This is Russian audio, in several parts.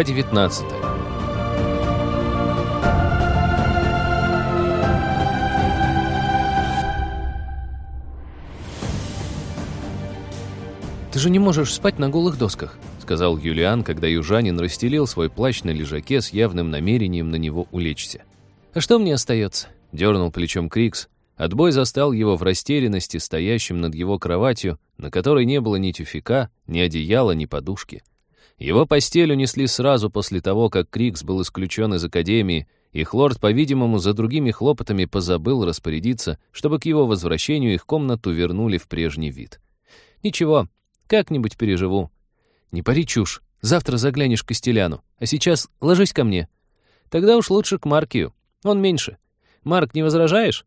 Глава 19 «Ты же не можешь спать на голых досках», — сказал Юлиан, когда южанин расстелил свой плащ на лежаке с явным намерением на него улечься. «А что мне остается?» — дернул плечом Крикс. Отбой застал его в растерянности, стоящим над его кроватью, на которой не было ни тюфика, ни одеяла, ни подушки. Его постель унесли сразу после того, как Крикс был исключен из Академии, и Хлорд, по-видимому, за другими хлопотами позабыл распорядиться, чтобы к его возвращению их комнату вернули в прежний вид. «Ничего, как-нибудь переживу. Не пари чушь, завтра заглянешь к Костеляну, а сейчас ложись ко мне. Тогда уж лучше к Маркию, он меньше. Марк, не возражаешь?»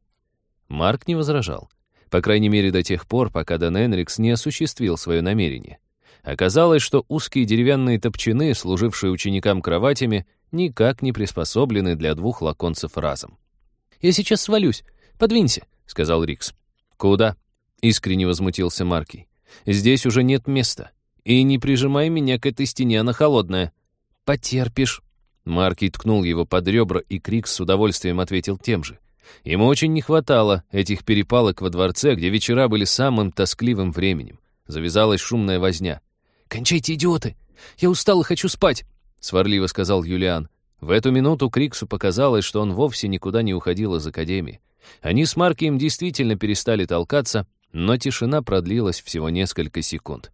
Марк не возражал. По крайней мере, до тех пор, пока Дэн Энрикс не осуществил свое намерение. Оказалось, что узкие деревянные топчаны, служившие ученикам кроватями, никак не приспособлены для двух лаконцев разом. «Я сейчас свалюсь. Подвинься», — сказал Рикс. «Куда?» — искренне возмутился Маркий. «Здесь уже нет места. И не прижимай меня к этой стене, она холодная». «Потерпишь». Маркий ткнул его под ребра, и Крикс с удовольствием ответил тем же. Ему очень не хватало этих перепалок во дворце, где вечера были самым тоскливым временем. Завязалась шумная возня. «Кончайте, идиоты! Я устал и хочу спать!» — сварливо сказал Юлиан. В эту минуту Криксу показалось, что он вовсе никуда не уходил из Академии. Они с Маркием действительно перестали толкаться, но тишина продлилась всего несколько секунд.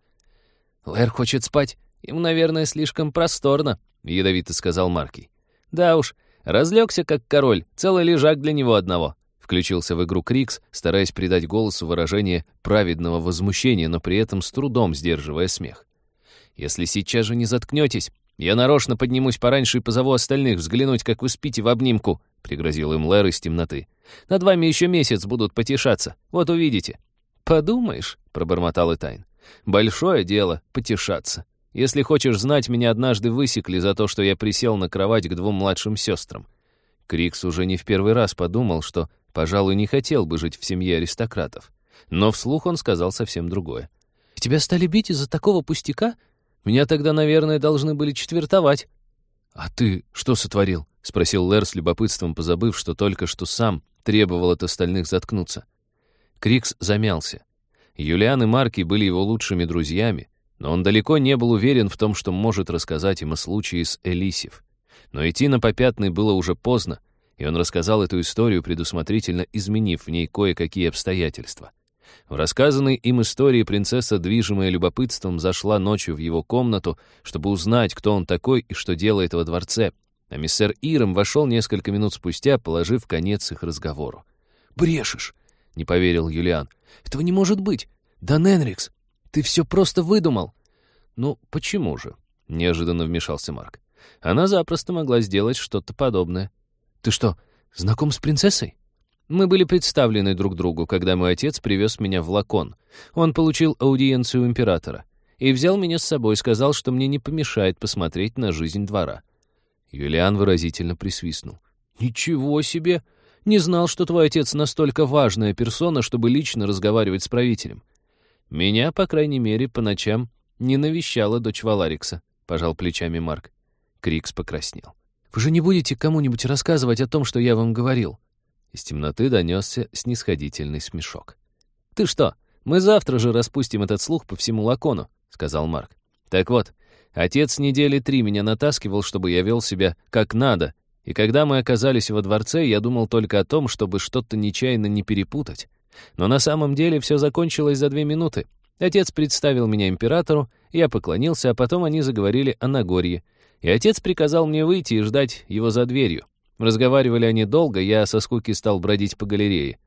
«Лэр хочет спать. Ему, наверное, слишком просторно», — ядовито сказал Маркий. «Да уж, разлегся как король, целый лежак для него одного», — включился в игру Крикс, стараясь придать голосу выражение праведного возмущения, но при этом с трудом сдерживая смех. Если сейчас же не заткнетесь, я нарочно поднимусь пораньше и позову остальных взглянуть, как вы спите в обнимку», — пригрозил им Лэр из темноты. «Над вами еще месяц будут потешаться. Вот увидите». «Подумаешь», — пробормотал Этайн. «Большое дело — потешаться. Если хочешь знать, меня однажды высекли за то, что я присел на кровать к двум младшим сестрам». Крикс уже не в первый раз подумал, что, пожалуй, не хотел бы жить в семье аристократов. Но вслух он сказал совсем другое. «Тебя стали бить из-за такого пустяка?» Меня тогда, наверное, должны были четвертовать». «А ты что сотворил?» — спросил Лэр с любопытством, позабыв, что только что сам требовал от остальных заткнуться. Крикс замялся. Юлиан и Марки были его лучшими друзьями, но он далеко не был уверен в том, что может рассказать им о случае с Элисив. Но идти на попятный было уже поздно, и он рассказал эту историю, предусмотрительно изменив в ней кое-какие обстоятельства. В рассказанной им истории принцесса, движимая любопытством, зашла ночью в его комнату, чтобы узнать, кто он такой и что делает во дворце, а миссер Иром вошел несколько минут спустя, положив конец их разговору. «Брешешь!» — не поверил Юлиан. «Этого не может быть! Да, Ненрикс, ты все просто выдумал!» «Ну, почему же?» — неожиданно вмешался Марк. «Она запросто могла сделать что-то подобное». «Ты что, знаком с принцессой?» Мы были представлены друг другу, когда мой отец привез меня в Лакон. Он получил аудиенцию императора. И взял меня с собой, сказал, что мне не помешает посмотреть на жизнь двора. Юлиан выразительно присвистнул. «Ничего себе! Не знал, что твой отец настолько важная персона, чтобы лично разговаривать с правителем. Меня, по крайней мере, по ночам не навещала дочь Валарикса», — пожал плечами Марк. Крикс покраснел. «Вы же не будете кому-нибудь рассказывать о том, что я вам говорил?» Из темноты донесся снисходительный смешок. «Ты что, мы завтра же распустим этот слух по всему Лакону», — сказал Марк. «Так вот, отец недели три меня натаскивал, чтобы я вел себя как надо, и когда мы оказались во дворце, я думал только о том, чтобы что-то нечаянно не перепутать. Но на самом деле все закончилось за две минуты. Отец представил меня императору, я поклонился, а потом они заговорили о Нагорье, и отец приказал мне выйти и ждать его за дверью. Разговаривали они долго, я со скуки стал бродить по галерее.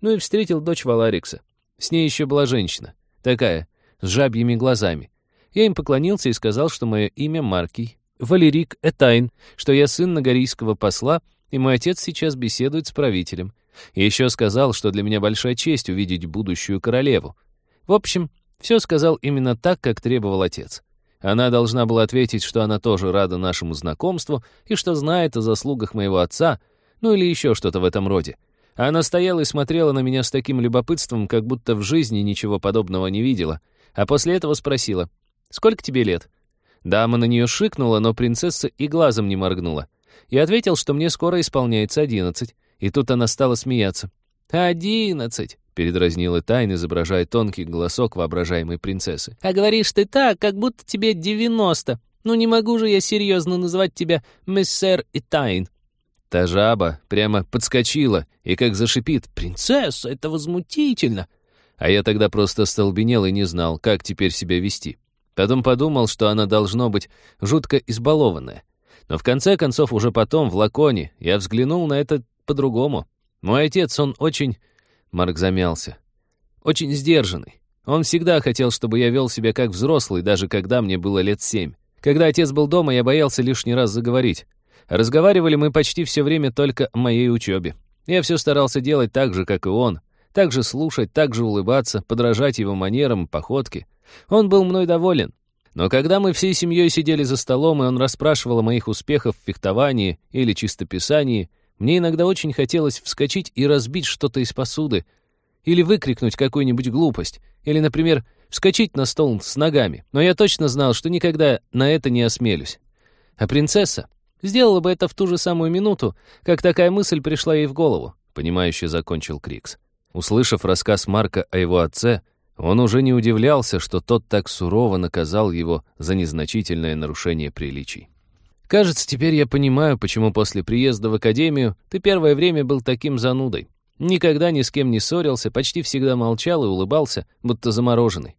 Ну и встретил дочь Валарикса. С ней еще была женщина. Такая, с жабьими глазами. Я им поклонился и сказал, что мое имя Маркий, Валерик Этайн, что я сын нагорийского посла, и мой отец сейчас беседует с правителем. И еще сказал, что для меня большая честь увидеть будущую королеву. В общем, все сказал именно так, как требовал отец. Она должна была ответить, что она тоже рада нашему знакомству и что знает о заслугах моего отца, ну или еще что-то в этом роде. Она стояла и смотрела на меня с таким любопытством, как будто в жизни ничего подобного не видела, а после этого спросила, «Сколько тебе лет?» Дама на нее шикнула, но принцесса и глазом не моргнула. Я ответил, что мне скоро исполняется одиннадцать, и тут она стала смеяться. «Одиннадцать!» — передразнила Тайн, изображая тонкий голосок воображаемой принцессы. «А говоришь ты так, как будто тебе девяносто. Ну не могу же я серьезно называть тебя мессер и Тайн». Та жаба прямо подскочила и как зашипит «Принцесса, это возмутительно!» А я тогда просто столбенел и не знал, как теперь себя вести. Потом подумал, что она должно быть жутко избалованная. Но в конце концов, уже потом, в Лаконе, я взглянул на это по-другому. Мой отец, он очень... Марк замялся. Очень сдержанный. Он всегда хотел, чтобы я вел себя как взрослый, даже когда мне было лет семь. Когда отец был дома, я боялся лишний раз заговорить. Разговаривали мы почти все время только о моей учебе. Я все старался делать так же, как и он. Так же слушать, так же улыбаться, подражать его манерам, походке. Он был мной доволен. Но когда мы всей семьей сидели за столом, и он расспрашивал о моих успехах в фехтовании или чистописании, мне иногда очень хотелось вскочить и разбить что-то из посуды, или выкрикнуть какую-нибудь глупость, или, например, вскочить на стол с ногами. Но я точно знал, что никогда на это не осмелюсь. А принцесса сделала бы это в ту же самую минуту, как такая мысль пришла ей в голову, понимающе закончил Крикс. Услышав рассказ Марка о его отце, он уже не удивлялся, что тот так сурово наказал его за незначительное нарушение приличий. «Кажется, теперь я понимаю, почему после приезда в академию ты первое время был таким занудой. Никогда ни с кем не ссорился, почти всегда молчал и улыбался, будто замороженный».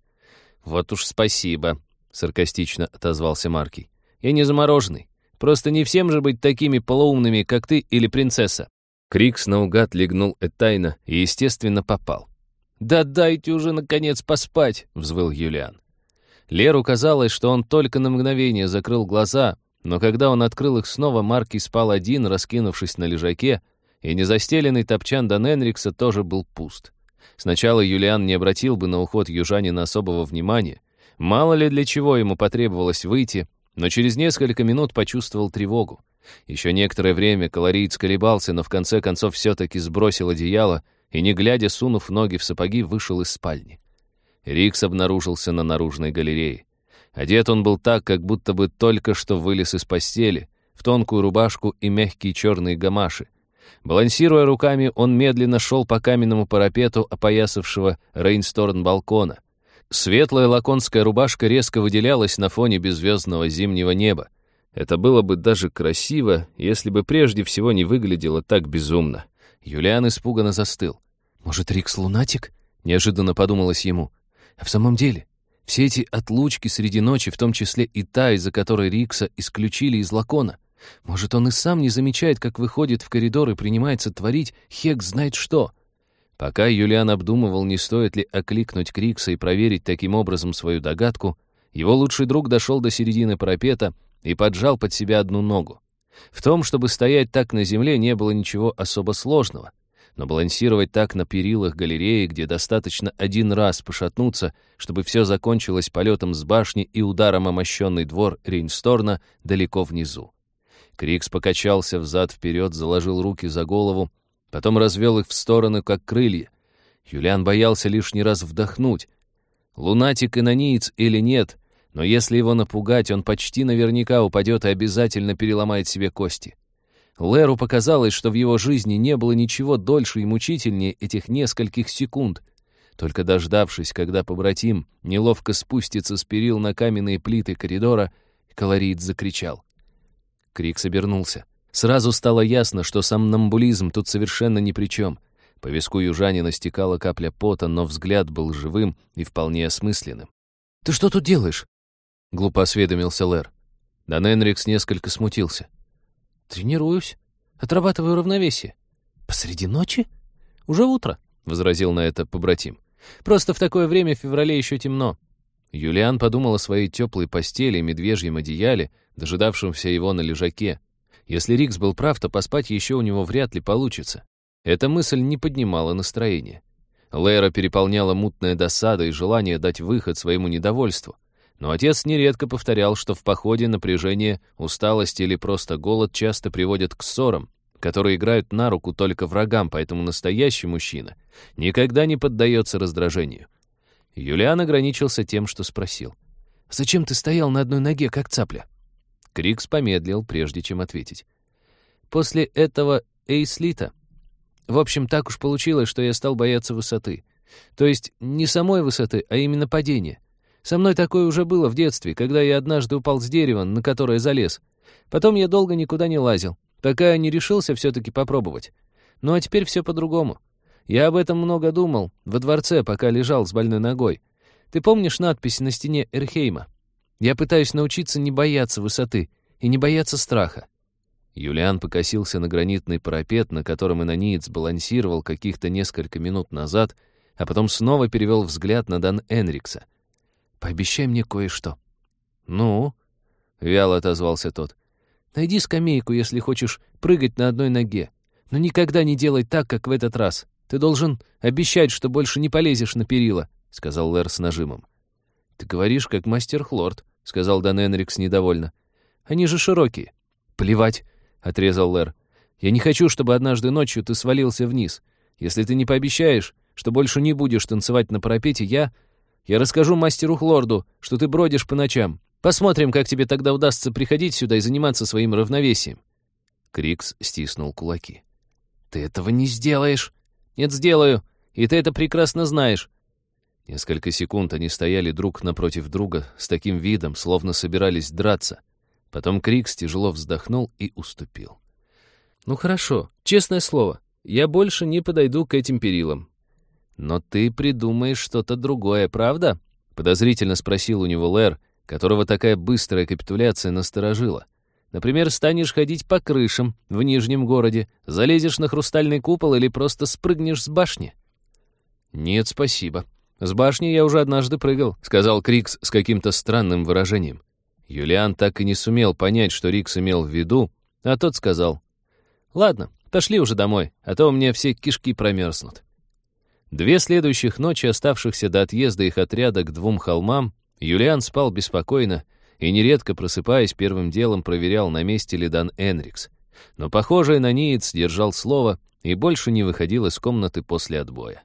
«Вот уж спасибо», — саркастично отозвался Маркий. «Я не замороженный. Просто не всем же быть такими полоумными, как ты или принцесса». Крикс наугад легнул Этайна и, естественно, попал. «Да дайте уже, наконец, поспать!» — взвыл Юлиан. Леру казалось, что он только на мгновение закрыл глаза, но когда он открыл их снова, Марки спал один, раскинувшись на лежаке, и незастеленный топчан Дан Энрикса тоже был пуст. Сначала Юлиан не обратил бы на уход южанина особого внимания. Мало ли для чего ему потребовалось выйти, но через несколько минут почувствовал тревогу. Еще некоторое время колориец колебался, но в конце концов все-таки сбросил одеяло и, не глядя, сунув ноги в сапоги, вышел из спальни. Рикс обнаружился на наружной галерее. Одет он был так, как будто бы только что вылез из постели, в тонкую рубашку и мягкие черные гамаши. Балансируя руками, он медленно шел по каменному парапету, опоясавшего Рейнсторн балкона. Светлая лаконская рубашка резко выделялась на фоне беззвездного зимнего неба. Это было бы даже красиво, если бы прежде всего не выглядело так безумно. Юлиан испуганно застыл. «Может, Рикс лунатик?» — неожиданно подумалось ему. «А в самом деле, все эти отлучки среди ночи, в том числе и та, из-за которой Рикса исключили из лакона. Может, он и сам не замечает, как выходит в коридор и принимается творить хек знает что. Пока Юлиан обдумывал, не стоит ли окликнуть Крикса и проверить таким образом свою догадку, его лучший друг дошел до середины парапета и поджал под себя одну ногу. В том, чтобы стоять так на земле, не было ничего особо сложного но балансировать так на перилах галереи, где достаточно один раз пошатнуться, чтобы все закончилось полетом с башни и ударом о мощенный двор Рейнсторна далеко внизу. Крикс покачался взад-вперед, заложил руки за голову, потом развел их в стороны, как крылья. Юлиан боялся лишний раз вдохнуть. Лунатик и наниец или нет, но если его напугать, он почти наверняка упадет и обязательно переломает себе кости. Леру показалось, что в его жизни не было ничего дольше и мучительнее этих нескольких секунд. Только дождавшись, когда побратим неловко спустится с перил на каменные плиты коридора, колорит закричал. Крик собернулся. Сразу стало ясно, что сомнамбулизм тут совершенно ни при чем. По виску южанина стекала капля пота, но взгляд был живым и вполне осмысленным. «Ты что тут делаешь?» — глупо осведомился Лэр. Дан Энрикс несколько смутился. «Тренируюсь. Отрабатываю равновесие». «Посреди ночи?» «Уже утро», — возразил на это побратим. «Просто в такое время в феврале еще темно». Юлиан подумал о своей теплой постели и медвежьем одеяле, дожидавшемся его на лежаке. Если Рикс был прав, то поспать еще у него вряд ли получится. Эта мысль не поднимала настроение. Лейра переполняла мутная досада и желание дать выход своему недовольству. Но отец нередко повторял, что в походе напряжение, усталость или просто голод часто приводят к ссорам, которые играют на руку только врагам, поэтому настоящий мужчина никогда не поддается раздражению. Юлиан ограничился тем, что спросил. Зачем ты стоял на одной ноге, как цапля?» Крикс помедлил, прежде чем ответить. «После этого Эйслита. В общем, так уж получилось, что я стал бояться высоты. То есть не самой высоты, а именно падения. Со мной такое уже было в детстве, когда я однажды упал с дерева, на которое залез. Потом я долго никуда не лазил, пока не решился все-таки попробовать. Ну а теперь все по-другому. Я об этом много думал, во дворце, пока лежал с больной ногой. Ты помнишь надпись на стене Эрхейма? Я пытаюсь научиться не бояться высоты и не бояться страха. Юлиан покосился на гранитный парапет, на котором инониец балансировал каких-то несколько минут назад, а потом снова перевел взгляд на Дан Энрикса. «Пообещай мне кое-что». «Ну?» — вяло отозвался тот. «Найди скамейку, если хочешь прыгать на одной ноге. Но никогда не делай так, как в этот раз. Ты должен обещать, что больше не полезешь на перила», — сказал Лэр с нажимом. «Ты говоришь, как мастер Хлорд», — сказал Дан Энрикс недовольно. «Они же широкие». «Плевать», — отрезал Лэр. «Я не хочу, чтобы однажды ночью ты свалился вниз. Если ты не пообещаешь, что больше не будешь танцевать на парапете, я... Я расскажу мастеру Хлорду, что ты бродишь по ночам. Посмотрим, как тебе тогда удастся приходить сюда и заниматься своим равновесием». Крикс стиснул кулаки. «Ты этого не сделаешь!» «Нет, сделаю, и ты это прекрасно знаешь». Несколько секунд они стояли друг напротив друга с таким видом, словно собирались драться. Потом Крикс тяжело вздохнул и уступил. «Ну хорошо, честное слово, я больше не подойду к этим перилам. Но ты придумаешь что-то другое, правда?» Подозрительно спросил у него Лэр, которого такая быстрая капитуляция насторожила. Например, станешь ходить по крышам в Нижнем городе, залезешь на хрустальный купол или просто спрыгнешь с башни?» «Нет, спасибо. С башни я уже однажды прыгал», — сказал Крикс с каким-то странным выражением. Юлиан так и не сумел понять, что Рикс имел в виду, а тот сказал, «Ладно, пошли уже домой, а то у меня все кишки промерзнут». Две следующих ночи, оставшихся до отъезда их отряда к двум холмам, Юлиан спал беспокойно, и, нередко просыпаясь, первым делом проверял, на месте ли Дан Энрикс. Но, похоже, Наниец держал слово и больше не выходил из комнаты после отбоя.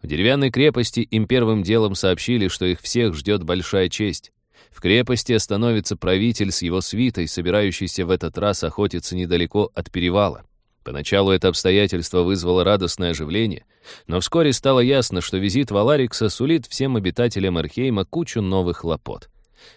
В деревянной крепости им первым делом сообщили, что их всех ждет большая честь. В крепости остановится правитель с его свитой, собирающийся в этот раз охотиться недалеко от перевала. Поначалу это обстоятельство вызвало радостное оживление, но вскоре стало ясно, что визит Валарикса сулит всем обитателям Эрхейма кучу новых хлопот.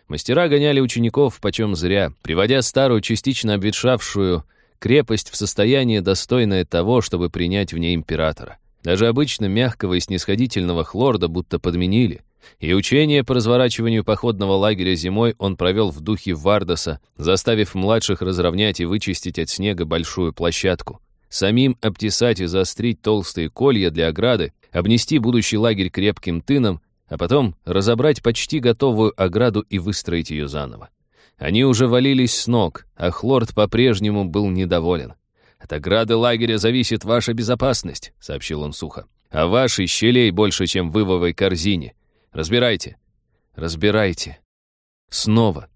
Мастера гоняли учеников почем зря, приводя старую, частично обветшавшую крепость в состояние, достойное того, чтобы принять в ней императора. Даже обычно мягкого и снисходительного хлорда будто подменили. И учение по разворачиванию походного лагеря зимой он провел в духе Вардаса, заставив младших разровнять и вычистить от снега большую площадку. Самим обтесать и заострить толстые колья для ограды, обнести будущий лагерь крепким тыном а потом разобрать почти готовую ограду и выстроить ее заново. Они уже валились с ног, а Хлорд по-прежнему был недоволен. «От ограды лагеря зависит ваша безопасность», — сообщил он сухо. «А вашей щелей больше, чем в вывовой корзине. Разбирайте». «Разбирайте». Снова.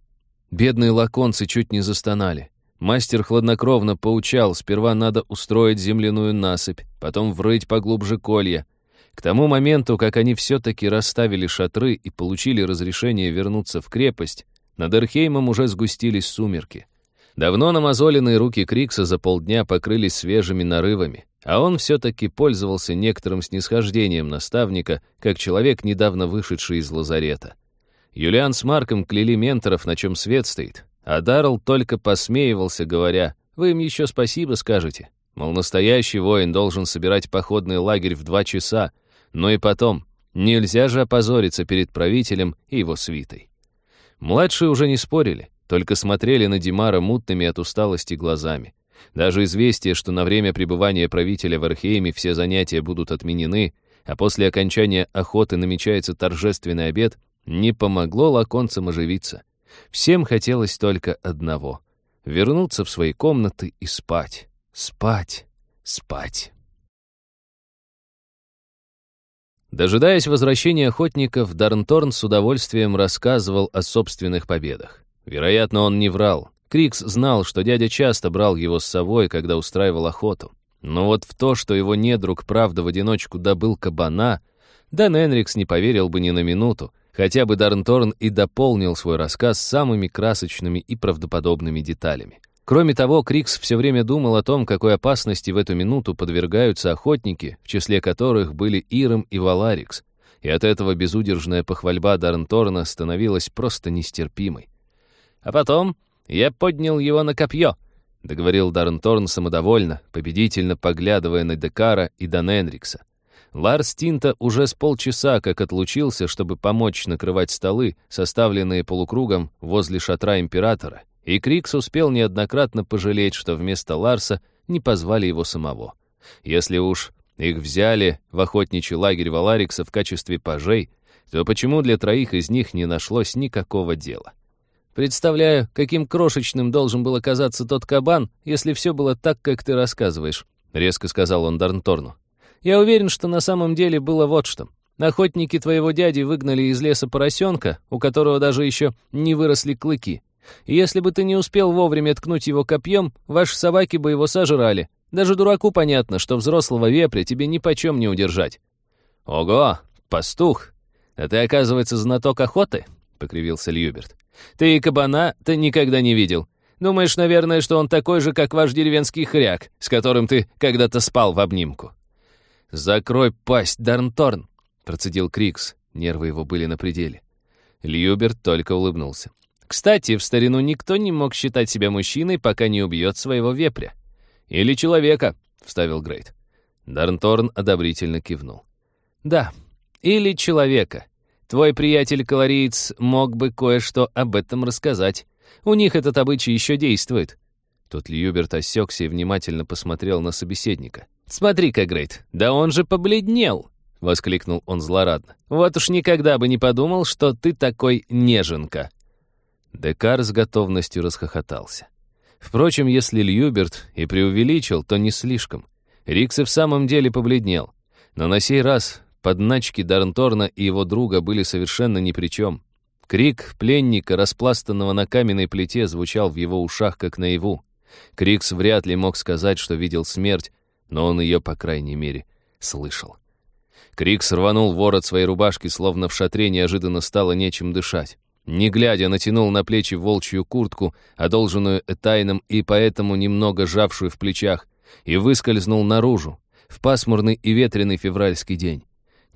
Бедные лаконцы чуть не застонали. Мастер хладнокровно поучал, сперва надо устроить земляную насыпь, потом врыть поглубже колья, к тому моменту, как они все-таки расставили шатры и получили разрешение вернуться в крепость, над Эрхеймом уже сгустились сумерки. Давно намазоленные руки Крикса за полдня покрылись свежими нарывами, а он все-таки пользовался некоторым снисхождением наставника, как человек, недавно вышедший из лазарета. Юлиан с Марком кляли менторов, на чем свет стоит, а Даррелл только посмеивался, говоря, «Вы им еще спасибо скажете». Мол, настоящий воин должен собирать походный лагерь в два часа, но и потом, нельзя же опозориться перед правителем и его свитой. Младшие уже не спорили, только смотрели на Димара мутными от усталости глазами. Даже известие, что на время пребывания правителя в Архейме все занятия будут отменены, а после окончания охоты намечается торжественный обед, не помогло лаконцам оживиться. Всем хотелось только одного — вернуться в свои комнаты и спать, спать, спать. Дожидаясь возвращения охотников, Дарнторн с удовольствием рассказывал о собственных победах. Вероятно, он не врал. Крикс знал, что дядя часто брал его с собой, когда устраивал охоту. Но вот в то, что его недруг правда в одиночку добыл кабана, Дан Энрикс не поверил бы ни на минуту, хотя бы Дарнторн и дополнил свой рассказ самыми красочными и правдоподобными деталями. Кроме того, Крикс все время думал о том, какой опасности в эту минуту подвергаются охотники, в числе которых были Иром и Валарикс, и от этого безудержная похвальба Дарнторна становилась просто нестерпимой. «А потом я поднял его на копье», — договорил Дарнторн самодовольно, победительно поглядывая на Декара и Даненрикса. Ларс Тинта уже с полчаса как отлучился, чтобы помочь накрывать столы, составленные полукругом возле шатра императора, и Крикс успел неоднократно пожалеть, что вместо Ларса не позвали его самого. Если уж их взяли в охотничий лагерь Валарикса в качестве пажей, то почему для троих из них не нашлось никакого дела? Представляю, каким крошечным должен был оказаться тот кабан, если все было так, как ты рассказываешь, — резко сказал он Дарнторну. Я уверен, что на самом деле было вот что. Охотники твоего дяди выгнали из леса поросенка, у которого даже еще не выросли клыки. И если бы ты не успел вовремя ткнуть его копьем, ваши собаки бы его сожрали. Даже дураку понятно, что взрослого вепря тебе ни почем не удержать». «Ого, пастух! А ты, оказывается, знаток охоты?» — покривился Льюберт. «Ты и кабана-то никогда не видел. Думаешь, наверное, что он такой же, как ваш деревенский хряк, с которым ты когда-то спал в обнимку?» «Закрой пасть, Дарнторн!» — процедил Крикс. Нервы его были на пределе. Льюберт только улыбнулся. «Кстати, в старину никто не мог считать себя мужчиной, пока не убьет своего вепря. «Или человека», — вставил Грейт. Дарнторн одобрительно кивнул. «Да, или человека. Твой приятель-колориец мог бы кое-что об этом рассказать. У них этот обычай еще действует». Тут Льюберт осекся и внимательно посмотрел на собеседника. «Смотри-ка, Грейт, да он же побледнел!» — воскликнул он злорадно. «Вот уж никогда бы не подумал, что ты такой неженка!» Декар с готовностью расхохотался. Впрочем, если Льюберт и преувеличил, то не слишком. Рикс и в самом деле побледнел. Но на сей раз подначки Дарнторна и его друга были совершенно ни при чем. Крик пленника, распластанного на каменной плите, звучал в его ушах, как наяву. Крикс вряд ли мог сказать, что видел смерть, но он ее, по крайней мере, слышал. Крикс рванул ворот своей рубашки, словно в шатре неожиданно стало нечем дышать. Не глядя, натянул на плечи волчью куртку, одолженную Этайном и поэтому немного жавшую в плечах, и выскользнул наружу, в пасмурный и ветреный февральский день.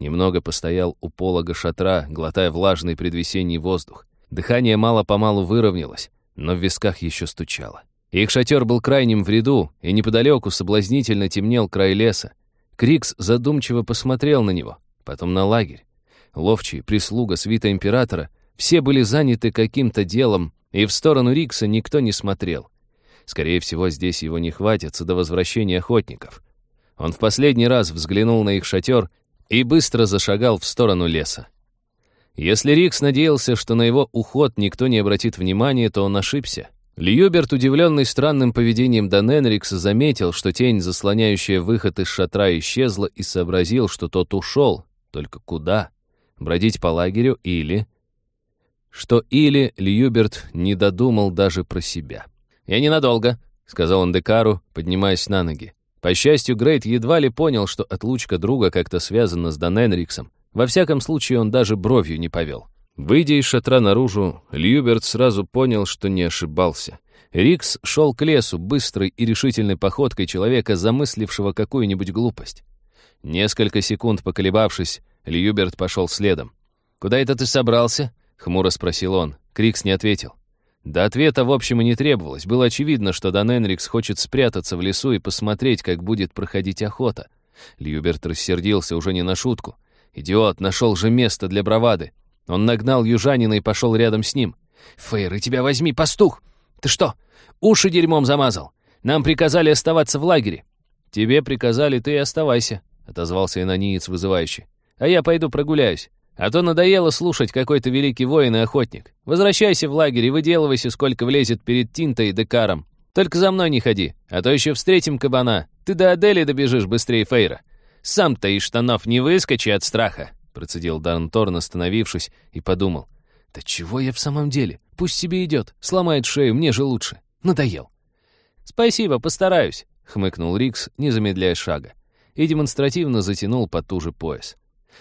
Немного постоял у полога шатра, глотая влажный предвесенний воздух. Дыхание мало-помалу выровнялось, но в висках еще стучало. Их шатер был крайним в ряду, и неподалеку соблазнительно темнел край леса. Крикс задумчиво посмотрел на него, потом на лагерь. Ловчий, прислуга, свита императора — все были заняты каким-то делом, и в сторону Рикса никто не смотрел. Скорее всего, здесь его не хватится до возвращения охотников. Он в последний раз взглянул на их шатер и быстро зашагал в сторону леса. Если Рикс надеялся, что на его уход никто не обратит внимания, то он ошибся. Льюберт, удивленный странным поведением Даненрикса, заметил, что тень, заслоняющая выход из шатра, исчезла и сообразил, что тот ушел. Только куда? Бродить по лагерю или что или Льюберт не додумал даже про себя. «Я ненадолго», — сказал он Декару, поднимаясь на ноги. По счастью, Грейт едва ли понял, что отлучка друга как-то связана с Дан Энриксом. Во всяком случае, он даже бровью не повел. Выйдя из шатра наружу, Льюберт сразу понял, что не ошибался. Рикс шел к лесу быстрой и решительной походкой человека, замыслившего какую-нибудь глупость. Несколько секунд поколебавшись, Льюберт пошел следом. «Куда это ты собрался?» Хмуро спросил он. Крикс не ответил. До ответа, в общем, и не требовалось. Было очевидно, что Дан Энрикс хочет спрятаться в лесу и посмотреть, как будет проходить охота. Льюберт рассердился уже не на шутку. Идиот, нашел же место для бравады. Он нагнал южанина и пошел рядом с ним. «Фейр, и тебя возьми, пастух! Ты что, уши дерьмом замазал? Нам приказали оставаться в лагере». «Тебе приказали, ты и оставайся», — отозвался инониец вызывающе. «А я пойду прогуляюсь. А то надоело слушать какой-то великий воин и охотник. Возвращайся в лагерь и выделывайся, сколько влезет перед Тинтой и Декаром. Только за мной не ходи, а то еще встретим кабана. Ты до Адели добежишь быстрее Фейра. Сам-то из штанов не выскочи от страха», — процедил Дан Торн, остановившись, и подумал. «Да чего я в самом деле? Пусть себе идет, сломает шею, мне же лучше. Надоел». «Спасибо, постараюсь», — хмыкнул Рикс, не замедляя шага, и демонстративно затянул потуже пояс.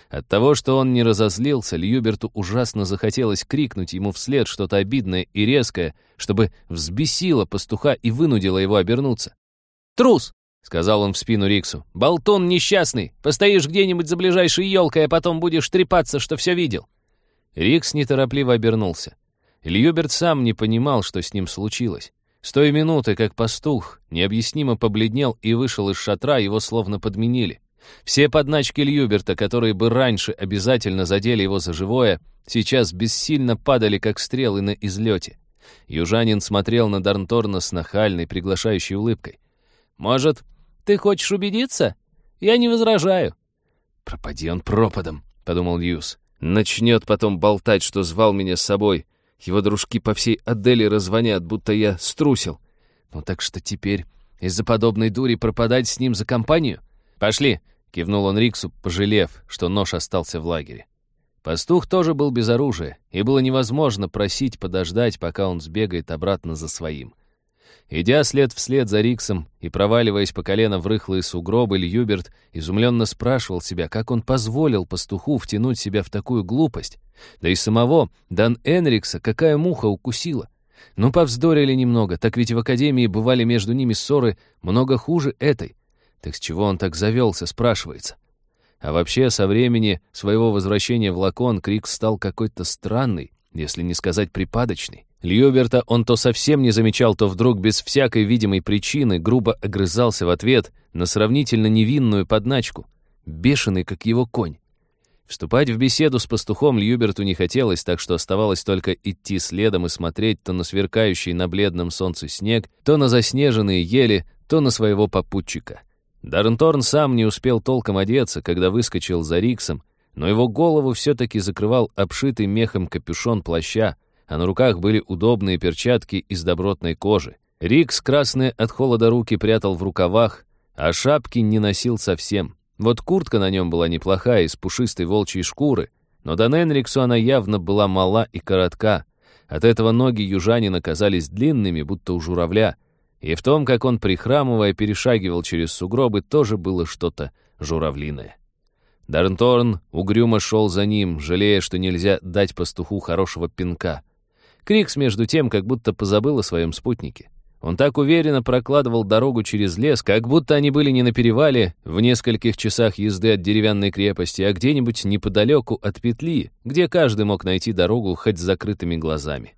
От того, что он не разозлился, Льюберту ужасно захотелось крикнуть ему вслед что-то обидное и резкое, чтобы взбесило пастуха и вынудило его обернуться. «Трус!» — сказал он в спину Риксу. «Болтун несчастный! Постоишь где-нибудь за ближайшей елкой, а потом будешь трепаться, что все видел!» Рикс неторопливо обернулся. Льюберт сам не понимал, что с ним случилось. С той минуты, как пастух необъяснимо побледнел и вышел из шатра, его словно подменили. Все подначки Льюберта, которые бы раньше обязательно задели его за живое, сейчас бессильно падали, как стрелы на излете. Южанин смотрел на Дарнторна с нахальной, приглашающей улыбкой. «Может, ты хочешь убедиться? Я не возражаю». «Пропади он пропадом», — подумал Льюс. «Начнет потом болтать, что звал меня с собой. Его дружки по всей Адели раззвонят, будто я струсил. Ну так что теперь из-за подобной дури пропадать с ним за компанию? Пошли!» Кивнул он Риксу, пожалев, что нож остался в лагере. Пастух тоже был без оружия, и было невозможно просить подождать, пока он сбегает обратно за своим. Идя след вслед за Риксом и проваливаясь по колено в рыхлые сугробы, Льюберт изумленно спрашивал себя, как он позволил пастуху втянуть себя в такую глупость. Да и самого Дан Энрикса какая муха укусила. Ну, повздорили немного, так ведь в Академии бывали между ними ссоры много хуже этой. Так с чего он так завелся, спрашивается. А вообще, со времени своего возвращения в Лакон Крик стал какой-то странный, если не сказать припадочный. Льюберта он то совсем не замечал, то вдруг без всякой видимой причины грубо огрызался в ответ на сравнительно невинную подначку, бешеный, как его конь. Вступать в беседу с пастухом Льюберту не хотелось, так что оставалось только идти следом и смотреть то на сверкающий на бледном солнце снег, то на заснеженные ели, то на своего попутчика — Дарнторн сам не успел толком одеться, когда выскочил за Риксом, но его голову все-таки закрывал обшитый мехом капюшон плаща, а на руках были удобные перчатки из добротной кожи. Рикс красные от холода руки прятал в рукавах, а шапки не носил совсем. Вот куртка на нем была неплохая, из пушистой волчьей шкуры, но Дан Энриксу она явно была мала и коротка. От этого ноги южанина казались длинными, будто у журавля — и в том, как он, прихрамывая, перешагивал через сугробы, тоже было что-то журавлиное. Дарнторн угрюмо шел за ним, жалея, что нельзя дать пастуху хорошего пинка. Крикс, между тем, как будто позабыл о своем спутнике. Он так уверенно прокладывал дорогу через лес, как будто они были не на перевале, в нескольких часах езды от деревянной крепости, а где-нибудь неподалеку от петли, где каждый мог найти дорогу хоть с закрытыми глазами.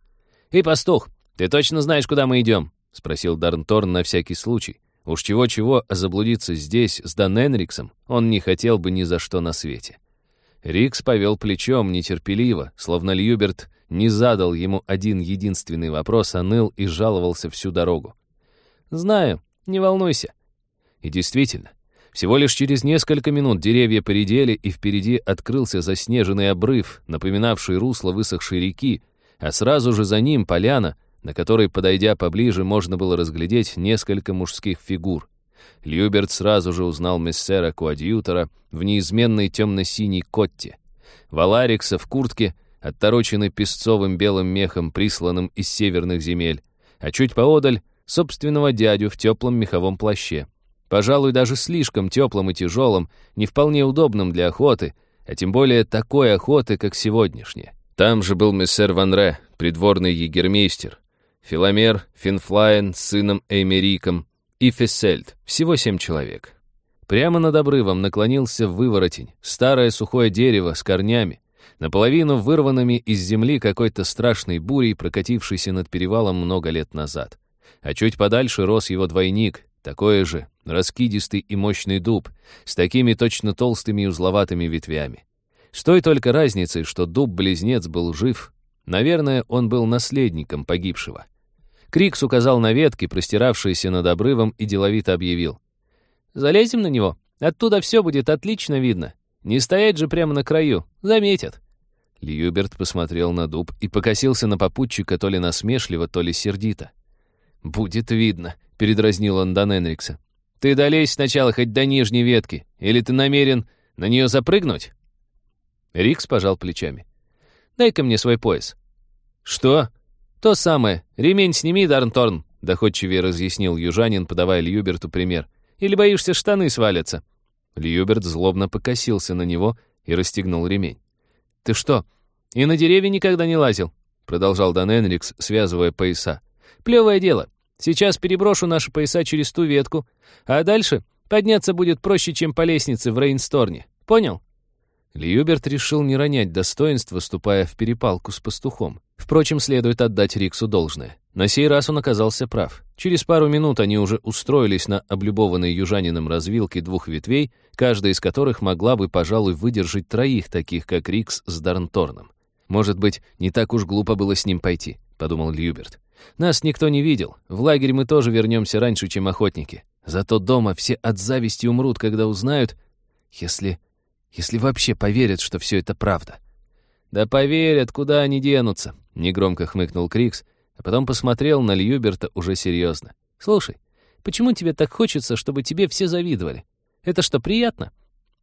«И, пастух, ты точно знаешь, куда мы идем?» — спросил Дарнторн на всякий случай. Уж чего-чего, а заблудиться здесь с Дан Энриксом он не хотел бы ни за что на свете. Рикс повел плечом нетерпеливо, словно Льюберт не задал ему один единственный вопрос, а ныл и жаловался всю дорогу. «Знаю, не волнуйся». И действительно, всего лишь через несколько минут деревья поредели, и впереди открылся заснеженный обрыв, напоминавший русло высохшей реки, а сразу же за ним поляна, на которой, подойдя поближе, можно было разглядеть несколько мужских фигур. Льюберт сразу же узнал мессера Куадьютора в неизменной темно-синей котте. Валарикса в куртке, оттороченной песцовым белым мехом, присланным из северных земель, а чуть поодаль — собственного дядю в теплом меховом плаще. Пожалуй, даже слишком теплым и тяжелым, не вполне удобным для охоты, а тем более такой охоты, как сегодняшняя. Там же был мессер Ван Ре, придворный егермейстер, Филомер, Финфлайн с сыном Эймериком и Фессельд. Всего семь человек. Прямо над обрывом наклонился выворотень, старое сухое дерево с корнями, наполовину вырванными из земли какой-то страшной бурей, прокатившейся над перевалом много лет назад. А чуть подальше рос его двойник, такой же, раскидистый и мощный дуб, с такими точно толстыми и узловатыми ветвями. С той только разницей, что дуб-близнец был жив, наверное, он был наследником погибшего. Крикс указал на ветки, простиравшиеся над обрывом, и деловито объявил. «Залезем на него? Оттуда все будет отлично видно. Не стоять же прямо на краю. Заметят». Льюберт посмотрел на дуб и покосился на попутчика то ли насмешливо, то ли сердито. «Будет видно», — передразнил он Дан Энрикса. «Ты долезь сначала хоть до нижней ветки, или ты намерен на нее запрыгнуть?» Рикс пожал плечами. «Дай-ка мне свой пояс». «Что?» «То самое. Ремень сними, Дарнторн», — доходчивее разъяснил южанин, подавая Льюберту пример. «Или боишься, штаны свалятся?» Льюберт злобно покосился на него, и расстегнул ремень. «Ты что, и на деревья никогда не лазил?» Продолжал Дан Энрикс, связывая пояса. «Плевое дело. Сейчас переброшу наши пояса через ту ветку, а дальше подняться будет проще, чем по лестнице в Рейнсторне. Понял?» Льюберт решил не ронять достоинство, вступая в перепалку с пастухом. Впрочем, следует отдать Риксу должное. На сей раз он оказался прав. Через пару минут они уже устроились на облюбованной южанином развилке двух ветвей, каждая из которых могла бы, пожалуй, выдержать троих, таких как Рикс с Дарнторном. «Может быть, не так уж глупо было с ним пойти», — подумал Льюберт. «Нас никто не видел. В лагерь мы тоже вернемся раньше, чем охотники. Зато дома все от зависти умрут, когда узнают, если если вообще поверят, что все это правда. «Да поверят, куда они денутся», — негромко хмыкнул Крикс, а потом посмотрел на Льюберта уже серьезно. «Слушай, почему тебе так хочется, чтобы тебе все завидовали? Это что, приятно?»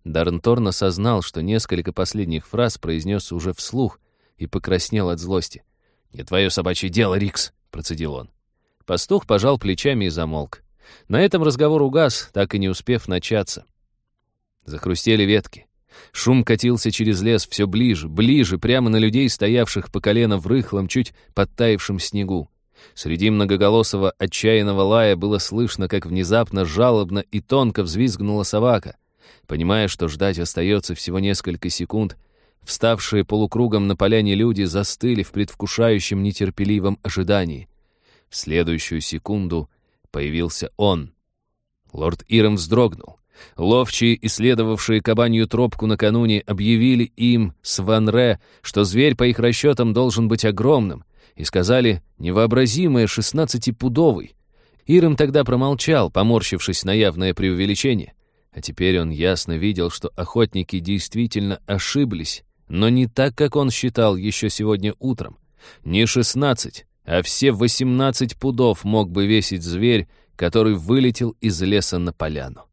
Дарнторн осознал, что несколько последних фраз произнес уже вслух и покраснел от злости. «Не твое собачье дело, Рикс», — процедил он. Пастух пожал плечами и замолк. На этом разговор угас, так и не успев начаться. Захрустели ветки. Шум катился через лес все ближе, ближе, прямо на людей, стоявших по колено в рыхлом, чуть подтаившем снегу. Среди многоголосого отчаянного лая было слышно, как внезапно, жалобно и тонко взвизгнула собака. Понимая, что ждать остается всего несколько секунд, вставшие полукругом на поляне люди застыли в предвкушающем нетерпеливом ожидании. В следующую секунду появился он. Лорд Иром вздрогнул. Ловчие, исследовавшие кабанью тропку накануне, объявили им с Ван Ре, что зверь, по их расчетам, должен быть огромным, и сказали невообразимое шестнадцатипудовый. Ирым тогда промолчал, поморщившись на явное преувеличение. А теперь он ясно видел, что охотники действительно ошиблись, но не так, как он считал еще сегодня утром. Не шестнадцать, а все восемнадцать пудов мог бы весить зверь, который вылетел из леса на поляну.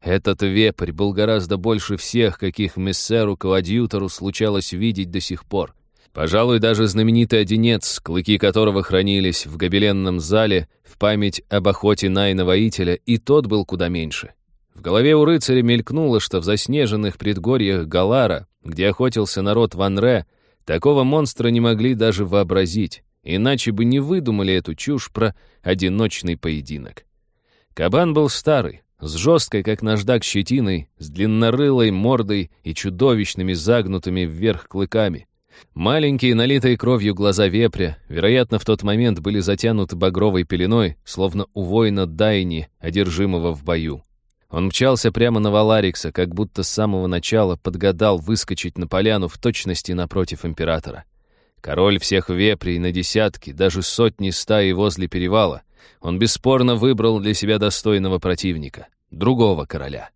Этот вепрь был гораздо больше всех, каких мессеру-коадьютору случалось видеть до сих пор. Пожалуй, даже знаменитый одинец, клыки которого хранились в гобеленном зале в память об охоте Найна-воителя, и тот был куда меньше. В голове у рыцаря мелькнуло, что в заснеженных предгорьях Галара, где охотился народ Ван Ре, такого монстра не могли даже вообразить, иначе бы не выдумали эту чушь про одиночный поединок. Кабан был старый, с жесткой, как наждак, щетиной, с длиннорылой мордой и чудовищными загнутыми вверх клыками. Маленькие, налитые кровью глаза вепря, вероятно, в тот момент были затянуты багровой пеленой, словно у воина Дайни, одержимого в бою. Он мчался прямо на Валарикса, как будто с самого начала подгадал выскочить на поляну в точности напротив императора. Король всех вепрей на десятки, даже сотни стаи возле перевала, он бесспорно выбрал для себя достойного противника, другого короля.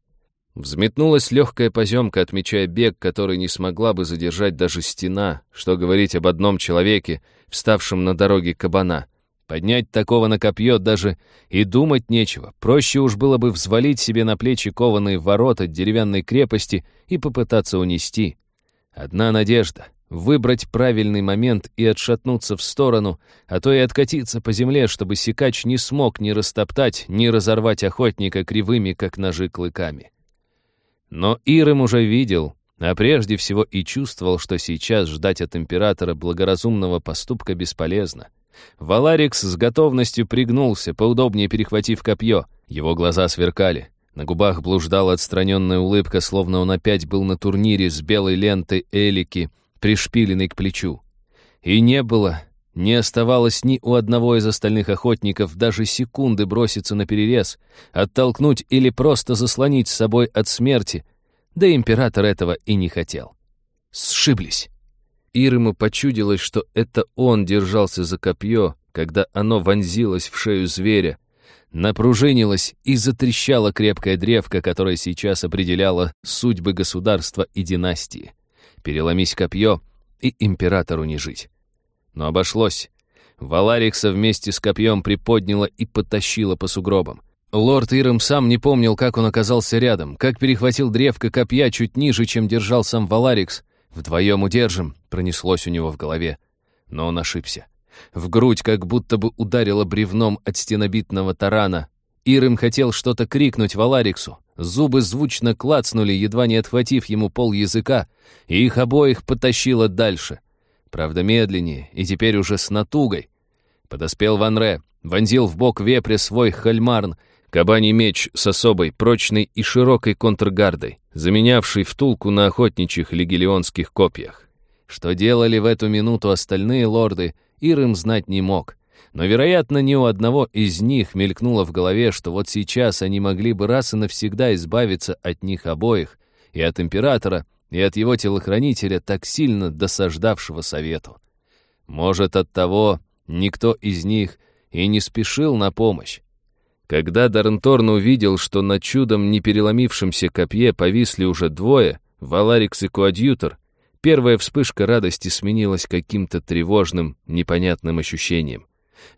Взметнулась легкая поземка, отмечая бег, который не смогла бы задержать даже стена, что говорить об одном человеке, вставшем на дороге кабана. Поднять такого на копье даже и думать нечего. Проще уж было бы взвалить себе на плечи кованые ворота деревянной крепости и попытаться унести. Одна надежда выбрать правильный момент и отшатнуться в сторону, а то и откатиться по земле, чтобы сикач не смог ни растоптать, ни разорвать охотника кривыми, как ножи, клыками. Но Ирым уже видел, а прежде всего и чувствовал, что сейчас ждать от императора благоразумного поступка бесполезно. Валарикс с готовностью пригнулся, поудобнее перехватив копье. Его глаза сверкали. На губах блуждала отстраненная улыбка, словно он опять был на турнире с белой лентой Элики — пришпиленный к плечу. И не было, не оставалось ни у одного из остальных охотников даже секунды броситься на перерез, оттолкнуть или просто заслонить с собой от смерти, да император этого и не хотел. Сшиблись. Ирому почудилось, что это он держался за копье, когда оно вонзилось в шею зверя, напружинилось и затрещала крепкая древка, которая сейчас определяла судьбы государства и династии переломись копье, и императору не жить. Но обошлось. Валарикса вместе с копьем приподняла и потащила по сугробам. Лорд Ирам сам не помнил, как он оказался рядом, как перехватил древко копья чуть ниже, чем держал сам Валарикс. «Вдвоем удержим», — пронеслось у него в голове. Но он ошибся. В грудь как будто бы ударило бревном от стенобитного тарана, Ирым хотел что-то крикнуть Валариксу. Зубы звучно клацнули, едва не отхватив ему пол языка, и их обоих потащило дальше. Правда, медленнее, и теперь уже с натугой. Подоспел Ван Ре, вонзил в бок вепря свой хальмарн, кабаний меч с особой, прочной и широкой контргардой, заменявший втулку на охотничьих легилионских копьях. Что делали в эту минуту остальные лорды, Ирым знать не мог. Но, вероятно, ни у одного из них мелькнуло в голове, что вот сейчас они могли бы раз и навсегда избавиться от них обоих, и от императора, и от его телохранителя, так сильно досаждавшего совету. Может, от того никто из них и не спешил на помощь. Когда Дарнторн увидел, что на чудом не переломившемся копье повисли уже двое, Валарикс и Коадьютор, первая вспышка радости сменилась каким-то тревожным, непонятным ощущением.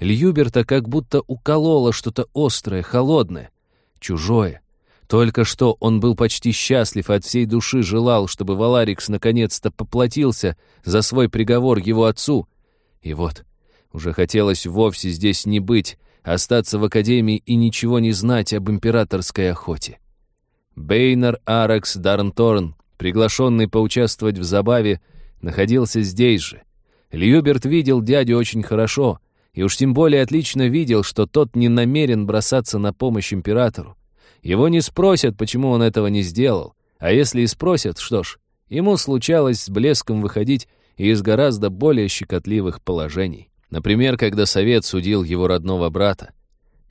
Льюберта как будто укололо что-то острое, холодное, чужое. Только что он был почти счастлив от всей души желал, чтобы Валарикс наконец-то поплатился за свой приговор его отцу. И вот, уже хотелось вовсе здесь не быть, остаться в Академии и ничего не знать об императорской охоте. Бейнер Аракс Дарнторн, приглашенный поучаствовать в забаве, находился здесь же. Льюберт видел дядю очень хорошо, и уж тем более отлично видел, что тот не намерен бросаться на помощь императору. Его не спросят, почему он этого не сделал, а если и спросят, что ж, ему случалось с блеском выходить из гораздо более щекотливых положений. Например, когда совет судил его родного брата.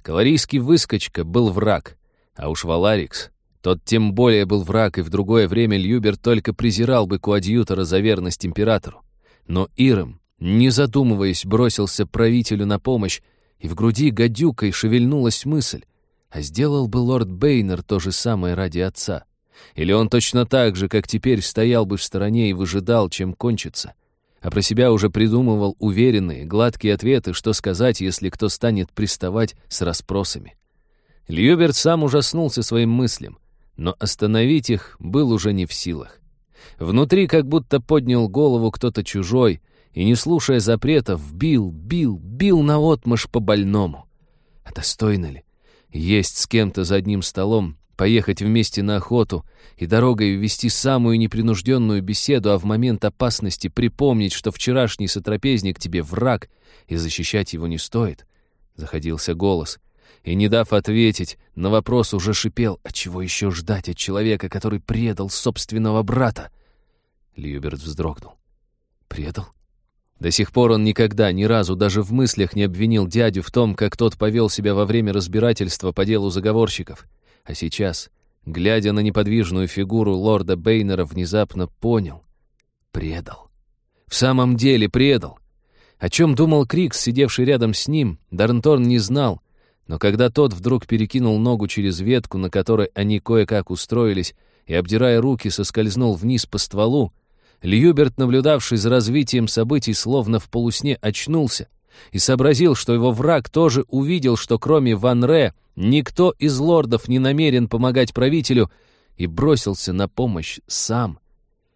Каварийский выскочка был враг, а уж Валарикс, тот тем более был враг, и в другое время Льюбер только презирал бы коадьютора за верность императору. Но Иром не задумываясь, бросился правителю на помощь, и в груди гадюкой шевельнулась мысль, а сделал бы лорд Бейнер то же самое ради отца. Или он точно так же, как теперь, стоял бы в стороне и выжидал, чем кончится. А про себя уже придумывал уверенные, гладкие ответы, что сказать, если кто станет приставать с расспросами. Льюберт сам ужаснулся своим мыслям, но остановить их был уже не в силах. Внутри как будто поднял голову кто-то чужой — и, не слушая запретов, бил, бил, бил наотмашь по больному. А достойно ли? Есть с кем-то за одним столом, поехать вместе на охоту и дорогой вести самую непринужденную беседу, а в момент опасности припомнить, что вчерашний сотрапезник тебе враг, и защищать его не стоит. Заходился голос. И, не дав ответить, на вопрос уже шипел, а чего еще ждать от человека, который предал собственного брата? Льюберт вздрогнул. Предал? До сих пор он никогда, ни разу, даже в мыслях не обвинил дядю в том, как тот повел себя во время разбирательства по делу заговорщиков. А сейчас, глядя на неподвижную фигуру лорда Бейнера, внезапно понял. Предал. В самом деле предал. О чем думал Крикс, сидевший рядом с ним, Дарнторн не знал, но когда тот вдруг перекинул ногу через ветку, на которой они кое-как устроились, и, обдирая руки, соскользнул вниз по стволу, Льюберт, наблюдавший за развитием событий, словно в полусне очнулся и сообразил, что его враг тоже увидел, что кроме Ван Ре никто из лордов не намерен помогать правителю, и бросился на помощь сам.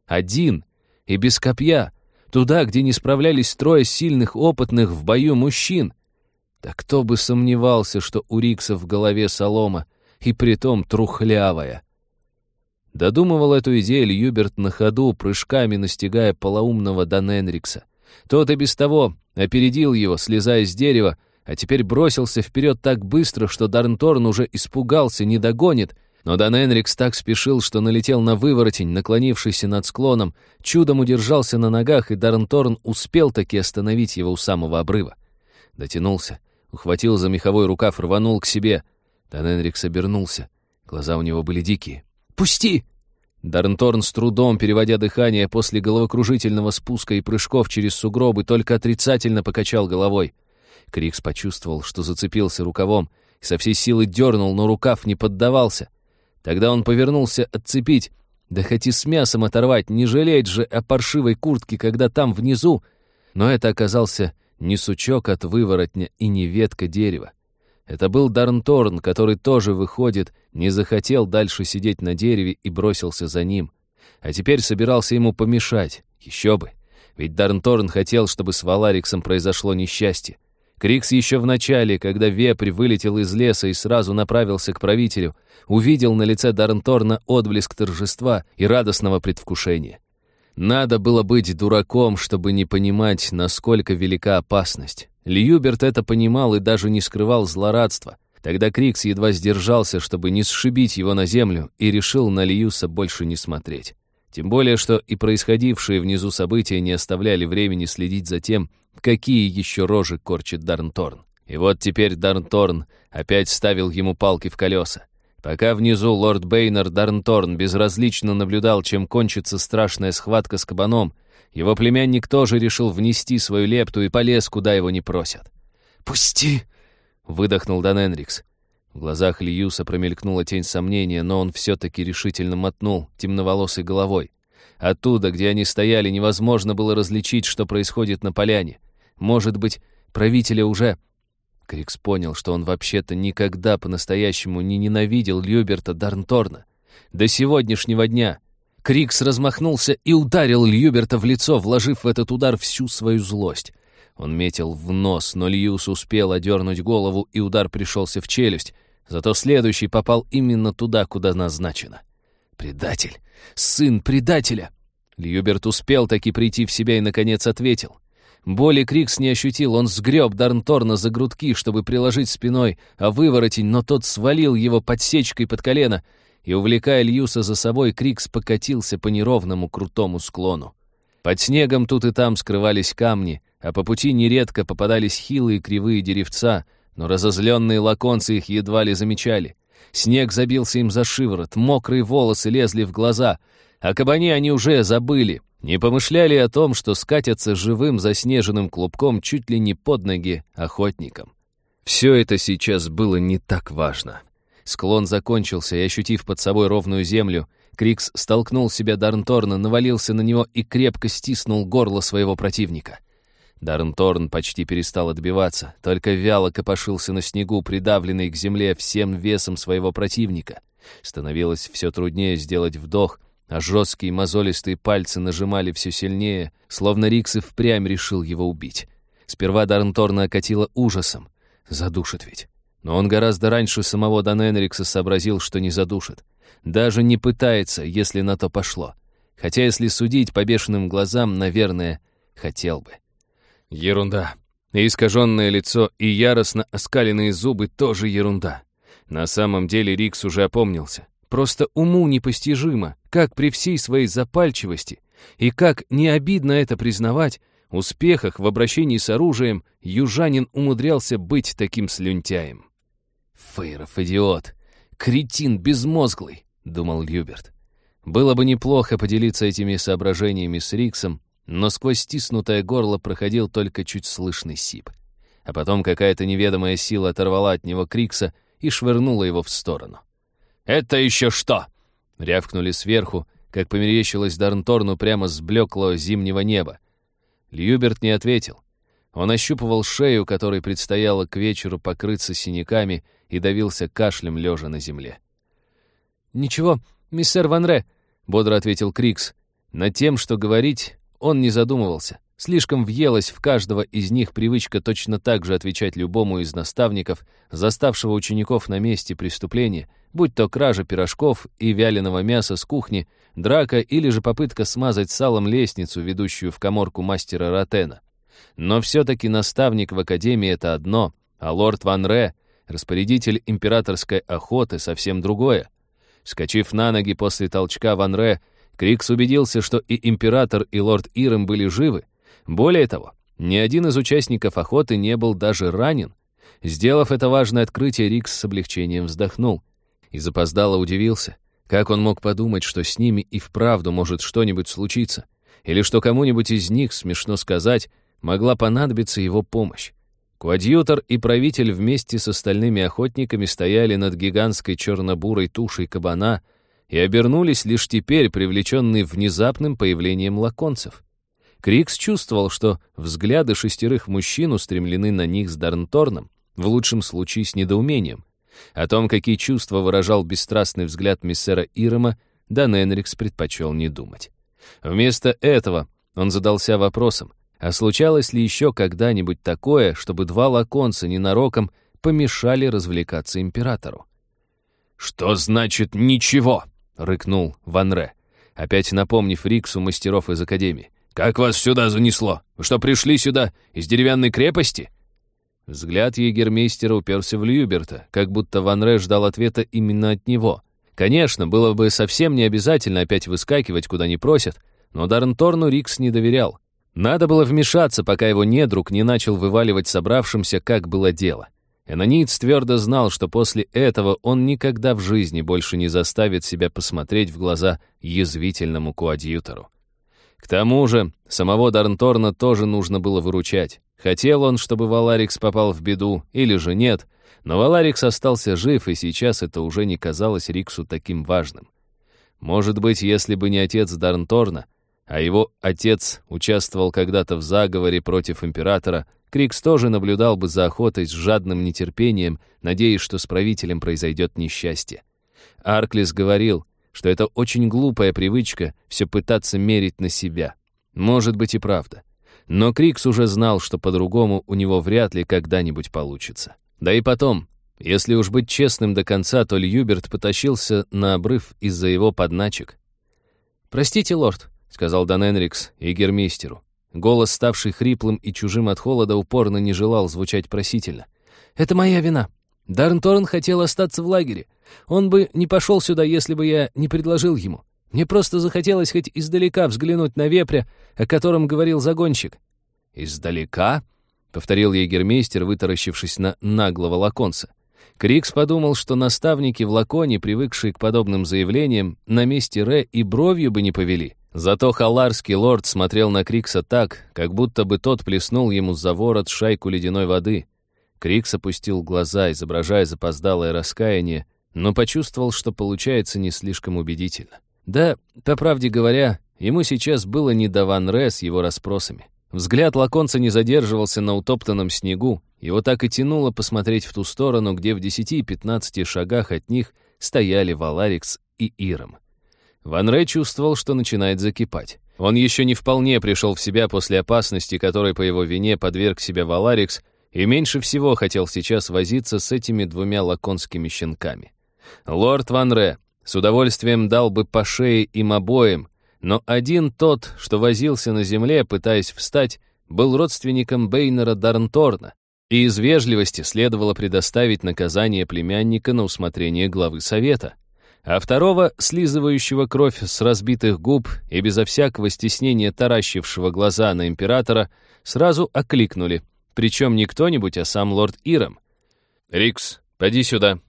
Один и без копья, туда, где не справлялись трое сильных, опытных в бою мужчин. Да кто бы сомневался, что у Рикса в голове солома, и притом трухлявая. Додумывал эту идею Льюберт на ходу, прыжками настигая полоумного Дан Энрикса. Тот и без того опередил его, слезая с дерева, а теперь бросился вперед так быстро, что Дарнторн уже испугался, не догонит, но Дан Энрикс так спешил, что налетел на выворотень, наклонившийся над склоном, чудом удержался на ногах, и Дарнторн успел таки остановить его у самого обрыва. Дотянулся, ухватил за меховой рукав, рванул к себе. Дан Энрикс обернулся. Глаза у него были дикие. «Пусти!» Дарнторн с трудом, переводя дыхание после головокружительного спуска и прыжков через сугробы, только отрицательно покачал головой. Крикс почувствовал, что зацепился рукавом, и со всей силы дернул, но рукав не поддавался. Тогда он повернулся отцепить, да хоть и с мясом оторвать, не жалеть же о паршивой куртке, когда там внизу. Но это оказался не сучок от выворотня и не ветка дерева. Это был Дарнторн, который тоже, выходит, не захотел дальше сидеть на дереве и бросился за ним. А теперь собирался ему помешать. Еще бы. Ведь Дарнторн хотел, чтобы с Валариксом произошло несчастье. Крикс еще в начале, когда вепрь вылетел из леса и сразу направился к правителю, увидел на лице Дарнторна отблеск торжества и радостного предвкушения. Надо было быть дураком, чтобы не понимать, насколько велика опасность. Льюберт это понимал и даже не скрывал злорадства. Тогда Крикс едва сдержался, чтобы не сшибить его на землю, и решил на Льюса больше не смотреть. Тем более, что и происходившие внизу события не оставляли времени следить за тем, какие еще рожи корчит Дарнторн. И вот теперь Дарнторн опять ставил ему палки в колеса. Пока внизу лорд Бейнер Дарнторн безразлично наблюдал, чем кончится страшная схватка с кабаном, его племянник тоже решил внести свою лепту и полез, куда его не просят. «Пусти!» — выдохнул Дан Энрикс. В глазах Льюса промелькнула тень сомнения, но он все-таки решительно мотнул темноволосой головой. Оттуда, где они стояли, невозможно было различить, что происходит на поляне. Может быть, правителя уже... Крикс понял, что он вообще-то никогда по-настоящему не ненавидел Льюберта Дарнторна. До сегодняшнего дня. Крикс размахнулся и ударил Льюберта в лицо, вложив в этот удар всю свою злость. Он метил в нос, но Льюс успел одернуть голову, и удар пришелся в челюсть. Зато следующий попал именно туда, куда назначено. «Предатель! Сын предателя!» Льюберт успел таки прийти в себя и, наконец, ответил. Боли Крикс не ощутил, он сгреб Дарнторна за грудки, чтобы приложить спиной, а выворотень, но тот свалил его подсечкой под колено, и, увлекая Льюса за собой, Крикс покатился по неровному крутому склону. Под снегом тут и там скрывались камни, а по пути нередко попадались хилые кривые деревца — но разозленные лаконцы их едва ли замечали. Снег забился им за шиворот, мокрые волосы лезли в глаза. а кабане они уже забыли, не помышляли о том, что скатятся живым заснеженным клубком чуть ли не под ноги охотникам. Все это сейчас было не так важно. Склон закончился, и, ощутив под собой ровную землю, Крикс столкнул себя Дарнторна, навалился на него и крепко стиснул горло своего противника. Дарнторн почти перестал отбиваться, только вяло копошился на снегу, придавленный к земле всем весом своего противника. Становилось все труднее сделать вдох, а жесткие мозолистые пальцы нажимали все сильнее, словно Рикс и впрямь решил его убить. Сперва Дарнторна окатило ужасом. Задушит ведь. Но он гораздо раньше самого Даненрикса сообразил, что не задушит. Даже не пытается, если на то пошло. Хотя, если судить по бешеным глазам, наверное, хотел бы. Ерунда. Искаженное лицо, и яростно оскаленные зубы тоже ерунда. На самом деле Рикс уже опомнился. Просто уму непостижимо, как при всей своей запальчивости, и как не обидно это признавать, успехах в обращении с оружием южанин умудрялся быть таким слюнтяем. «Фейров идиот! Кретин безмозглый!» — думал Люберт. Было бы неплохо поделиться этими соображениями с Риксом, но сквозь стиснутое горло проходил только чуть слышный сип. А потом какая-то неведомая сила оторвала от него Крикса и швырнула его в сторону. «Это еще что?» — рявкнули сверху, как померещилось Дарнторну прямо с блеклого зимнего неба. Льюберт не ответил. Он ощупывал шею, которой предстояло к вечеру покрыться синяками, и давился кашлем, лежа на земле. «Ничего, мистер Ванре», — бодро ответил Крикс. Над тем, что говорить, он не задумывался. Слишком въелась в каждого из них привычка точно так же отвечать любому из наставников, заставшего учеников на месте преступления, будь то кража пирожков и вяленого мяса с кухни, драка или же попытка смазать салом лестницу, ведущую в коморку мастера Ротена. Но все-таки наставник в академии — это одно, а лорд Ван Ре, распорядитель императорской охоты, совсем другое. Скочив на ноги после толчка Ван Ре, Крикс убедился, что и император, и лорд Ирем были живы. Более того, ни один из участников охоты не был даже ранен. Сделав это важное открытие, Рикс с облегчением вздохнул и запоздало удивился. Как он мог подумать, что с ними и вправду может что-нибудь случиться? Или что кому-нибудь из них, смешно сказать, могла понадобиться его помощь? Куадьютор и правитель вместе с остальными охотниками стояли над гигантской черно-бурой тушей кабана — и обернулись лишь теперь, привлеченные внезапным появлением лаконцев. Крикс чувствовал, что взгляды шестерых мужчин устремлены на них с Дарнторном, в лучшем случае с недоумением. О том, какие чувства выражал бесстрастный взгляд миссера Ирома, Дан Энрикс предпочел не думать. Вместо этого он задался вопросом, А случалось ли еще когда-нибудь такое, чтобы два лаконца ненароком помешали развлекаться императору? «Что значит «ничего»?» — рыкнул Ван Ре, опять напомнив Риксу мастеров из Академии. «Как вас сюда занесло? Вы что, пришли сюда из деревянной крепости?» Взгляд егермейстера уперся в Льюберта, как будто Ван Ре ждал ответа именно от него. Конечно, было бы совсем не обязательно опять выскакивать, куда не просят, но Дарнторну Рикс не доверял. Надо было вмешаться, пока его недруг не начал вываливать собравшимся, как было дело. Энониц твердо знал, что после этого он никогда в жизни больше не заставит себя посмотреть в глаза язвительному коадьютору. К тому же, самого Дарнторна тоже нужно было выручать. Хотел он, чтобы Валарикс попал в беду, или же нет, но Валарикс остался жив, и сейчас это уже не казалось Риксу таким важным. Может быть, если бы не отец Дарнторна, а его отец участвовал когда-то в заговоре против императора, Крикс тоже наблюдал бы за охотой с жадным нетерпением, надеясь, что с правителем произойдет несчастье. Арклис говорил, что это очень глупая привычка все пытаться мерить на себя. Может быть и правда. Но Крикс уже знал, что по-другому у него вряд ли когда-нибудь получится. Да и потом, если уж быть честным до конца, то Льюберт потащился на обрыв из-за его подначек. «Простите, лорд», — сказал Дан Энрикс и гермейстеру. Голос, ставший хриплым и чужим от холода, упорно не желал звучать просительно. «Это моя вина. Дарн хотел остаться в лагере. Он бы не пошел сюда, если бы я не предложил ему. Мне просто захотелось хоть издалека взглянуть на вепря, о котором говорил загонщик». «Издалека?» — повторил егермейстер, вытаращившись на наглого лаконца. Крикс подумал, что наставники в Лаконе, привыкшие к подобным заявлениям, на месте Ре и бровью бы не повели. Зато халарский лорд смотрел на Крикса так, как будто бы тот плеснул ему за ворот шайку ледяной воды. Крикс опустил глаза, изображая запоздалое раскаяние, но почувствовал, что получается не слишком убедительно. Да, по правде говоря, ему сейчас было не до Ван Ре с его расспросами. Взгляд лаконца не задерживался на утоптанном снегу, его так и тянуло посмотреть в ту сторону, где в 10-15 шагах от них стояли Валарикс и Иром. Ван Рэй чувствовал, что начинает закипать. Он еще не вполне пришел в себя после опасности, которой по его вине подверг себя Валарикс, и меньше всего хотел сейчас возиться с этими двумя лаконскими щенками. Лорд Ван Ре с удовольствием дал бы по шее им обоим, но один тот, что возился на земле, пытаясь встать, был родственником Бейнера Дарнторна, и из вежливости следовало предоставить наказание племянника на усмотрение главы совета — а второго, слизывающего кровь с разбитых губ и безо всякого стеснения таращившего глаза на императора, сразу окликнули, причем не кто-нибудь, а сам лорд Ирам. «Рикс, поди сюда».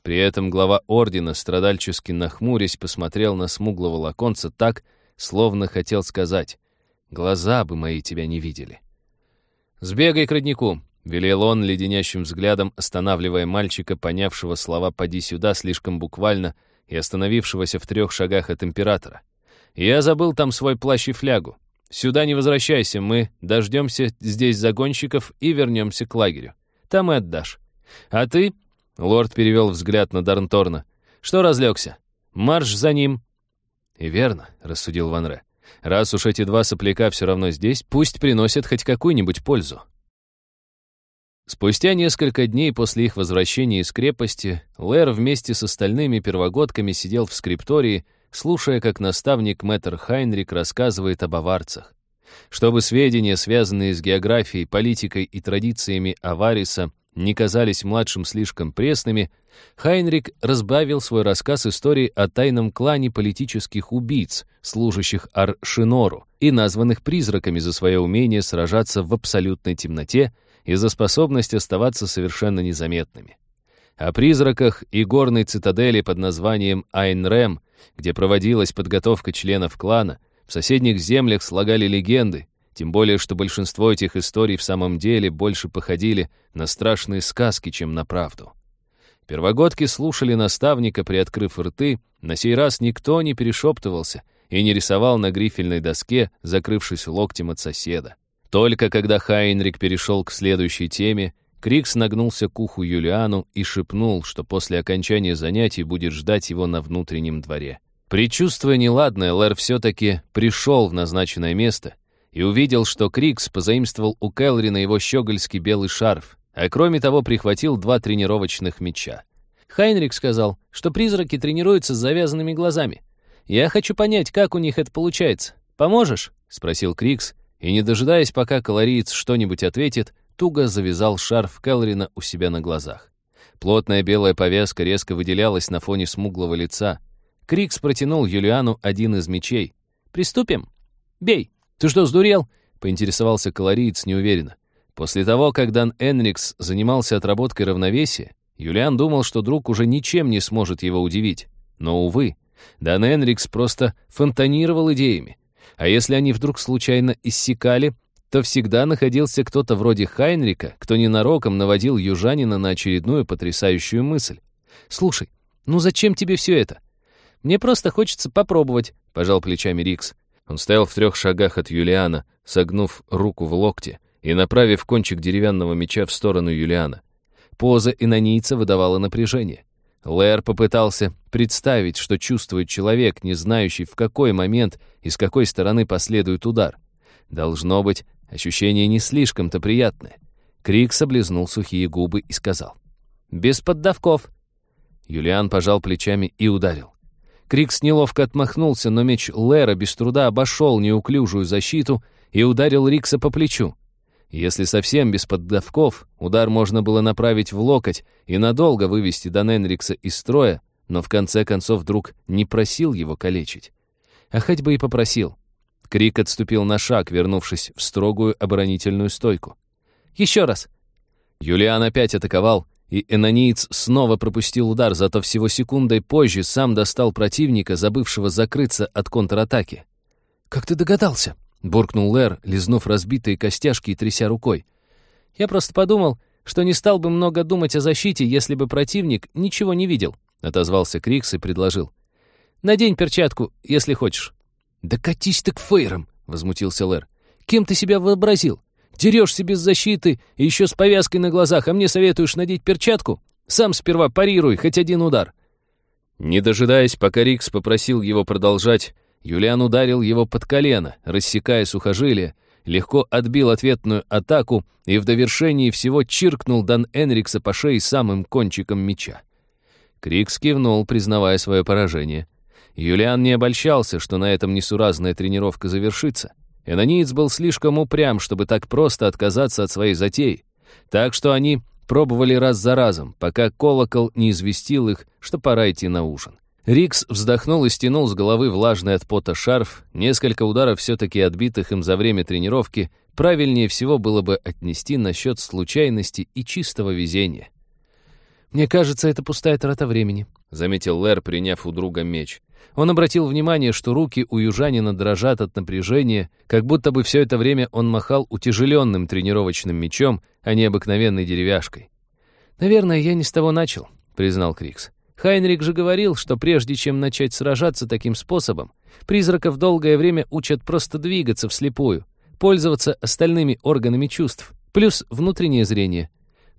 При этом глава ордена, страдальчески нахмурясь, посмотрел на смуглого лаконца так, словно хотел сказать, «Глаза бы мои тебя не видели». «Сбегай к роднику», — велел он леденящим взглядом, останавливая мальчика, понявшего слова «поди сюда» слишком буквально и остановившегося в трех шагах от императора. «Я забыл там свой плащ и флягу. Сюда не возвращайся, мы дождемся здесь загонщиков и вернемся к лагерю. Там и отдашь. А ты...» — лорд перевел взгляд на Дарнторна. «Что разлегся? Марш за ним!» «И верно», — рассудил Ванре. «Раз уж эти два сопляка все равно здесь, пусть приносят хоть какую-нибудь пользу. Спустя несколько дней после их возвращения из крепости, Лэр вместе с остальными первогодками сидел в скриптории, слушая, как наставник мэтр Хайнрик рассказывает об аварцах. Чтобы сведения, связанные с географией, политикой и традициями Авариса, не казались младшим слишком пресными, Хайнрик разбавил свой рассказ истории о тайном клане политических убийц, служащих Аршинору, и названных призраками за свое умение сражаться в абсолютной темноте и за способность оставаться совершенно незаметными. О призраках и горной цитадели под названием Айн-Рэм, где проводилась подготовка членов клана, в соседних землях слагали легенды, тем более что большинство этих историй в самом деле больше походили на страшные сказки, чем на правду. Первогодки слушали наставника, приоткрыв рты, на сей раз никто не перешептывался и не рисовал на грифельной доске, закрывшись локтем от соседа. Только когда Хайнрик перешел к следующей теме, Крикс нагнулся к уху Юлиану и шепнул, что после окончания занятий будет ждать его на внутреннем дворе. Причувствуя неладное, Лэр все-таки пришел в назначенное место и увидел, что Крикс позаимствовал у Келрина его щегольский белый шарф, а кроме того прихватил два тренировочных мяча. Хайнрик сказал, что призраки тренируются с завязанными глазами. «Я хочу понять, как у них это получается. Поможешь?» — спросил Крикс, и, не дожидаясь, пока колориец что-нибудь ответит, туго завязал шарф Келрина у себя на глазах. Плотная белая повязка резко выделялась на фоне смуглого лица. Крикс протянул Юлиану один из мечей. «Приступим? Бей!» «Ты что, сдурел?» — поинтересовался колориец неуверенно. После того, как Дан Энрикс занимался отработкой равновесия, Юлиан думал, что друг уже ничем не сможет его удивить. Но, увы, Дан Энрикс просто фонтанировал идеями. А если они вдруг случайно иссякали, то всегда находился кто-то вроде Хайнрика, кто ненароком наводил южанина на очередную потрясающую мысль. «Слушай, ну зачем тебе все это?» «Мне просто хочется попробовать», — пожал плечами Рикс. Он стоял в трех шагах от Юлиана, согнув руку в локте и направив кончик деревянного меча в сторону Юлиана. Поза инонийца выдавала напряжение. Лэр попытался представить, что чувствует человек, не знающий, в какой момент и с какой стороны последует удар. Должно быть, ощущение не слишком-то приятное. Крик соблизнул сухие губы и сказал. «Без поддавков». Юлиан пожал плечами и ударил. Крикс неловко отмахнулся, но меч Лера без труда обошел неуклюжую защиту и ударил Рикса по плечу. Если совсем без поддавков, удар можно было направить в локоть и надолго вывести Даненрикса из строя, но в конце концов вдруг не просил его калечить. А хоть бы и попросил. Крик отступил на шаг, вернувшись в строгую оборонительную стойку. «Еще раз!» Юлиан опять атаковал, и Энониец снова пропустил удар, зато всего секундой позже сам достал противника, забывшего закрыться от контратаки. «Как ты догадался?» — буркнул Лэр, лизнув разбитые костяшки и тряся рукой. «Я просто подумал, что не стал бы много думать о защите, если бы противник ничего не видел», — отозвался Крикс и предложил. «Надень перчатку, если хочешь». «Да катись ты к фейрам!» — возмутился Лэр. «Кем ты себя вообразил? Дерешься без защиты и еще с повязкой на глазах, а мне советуешь надеть перчатку? Сам сперва парируй, хоть один удар». Не дожидаясь, пока Рикс попросил его продолжать, Юлиан ударил его под колено, рассекая сухожилие, легко отбил ответную атаку и в довершении всего чиркнул Дан Энрикса по шее самым кончиком меча. Крикс кивнул, признавая свое поражение. Юлиан не обольщался, что на этом несуразная тренировка завершится. Энониец был слишком упрям, чтобы так просто отказаться от своей затеи. Так что они пробовали раз за разом, пока колокол не известил их, что пора идти на ужин. Рикс вздохнул и стянул с головы влажный от пота шарф. Несколько ударов, все-таки отбитых им за время тренировки, правильнее всего было бы отнести на счет случайности и чистого везения. «Мне кажется, это пустая трата времени», — заметил Лэр, приняв у друга меч. Он обратил внимание, что руки у южанина дрожат от напряжения, как будто бы все это время он махал утяжеленным тренировочным мечом, а не обыкновенной деревяшкой. «Наверное, я не с того начал», — признал Крикс. «Хайнрик же говорил, что прежде чем начать сражаться таким способом, призраков долгое время учат просто двигаться вслепую, пользоваться остальными органами чувств, плюс внутреннее зрение».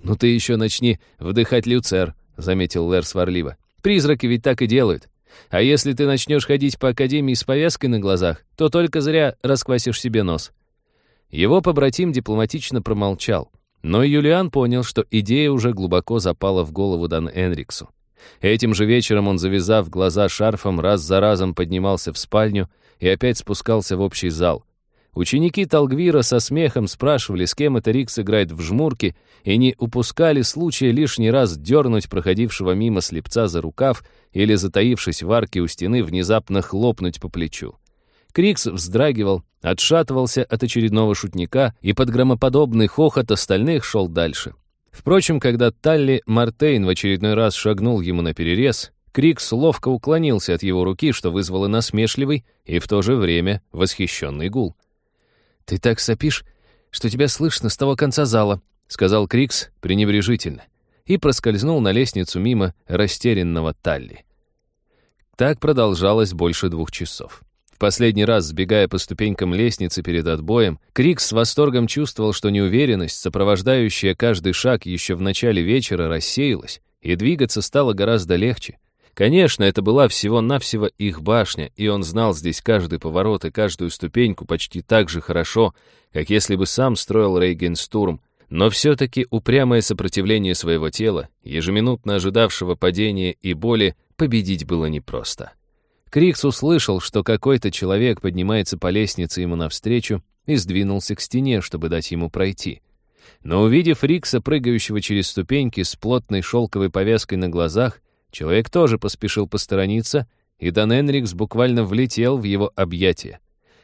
«Ну ты еще начни вдыхать люцер», — заметил Лэр сварливо. «Призраки ведь так и делают. А если ты начнешь ходить по академии с повязкой на глазах, то только зря расквасишь себе нос». Его побратим дипломатично промолчал, но Юлиан понял, что идея уже глубоко запала в голову Дан Энриксу. Этим же вечером он, завязав глаза шарфом, раз за разом поднимался в спальню и опять спускался в общий зал. Ученики Талгвира со смехом спрашивали, с кем это Рикс играет в жмурки, и не упускали случая лишний раз дернуть проходившего мимо слепца за рукав или, затаившись в арке у стены, внезапно хлопнуть по плечу. Крикс вздрагивал, отшатывался от очередного шутника, и под громоподобный хохот остальных шел дальше. Впрочем, когда Талли Мартейн в очередной раз шагнул ему на перерез, Крикс ловко уклонился от его руки, что вызвало насмешливый и в то же время восхищенный гул. «Ты так сопишь, что тебя слышно с того конца зала», — сказал Крикс пренебрежительно и проскользнул на лестницу мимо растерянного Талли. Так продолжалось больше двух часов. Последний раз, сбегая по ступенькам лестницы перед отбоем, Крикс с восторгом чувствовал, что неуверенность, сопровождающая каждый шаг еще в начале вечера, рассеялась, и двигаться стало гораздо легче. Конечно, это была всего-навсего их башня, и он знал здесь каждый поворот и каждую ступеньку почти так же хорошо, как если бы сам строил Рейгенстурм, но все-таки упрямое сопротивление своего тела, ежеминутно ожидавшего падения и боли, победить было непросто. Крикс услышал, что какой-то человек поднимается по лестнице ему навстречу и сдвинулся к стене, чтобы дать ему пройти. Но увидев Рикса, прыгающего через ступеньки с плотной шелковой повязкой на глазах, Человек тоже поспешил посторониться, и Дан Энрикс буквально влетел в его объятия.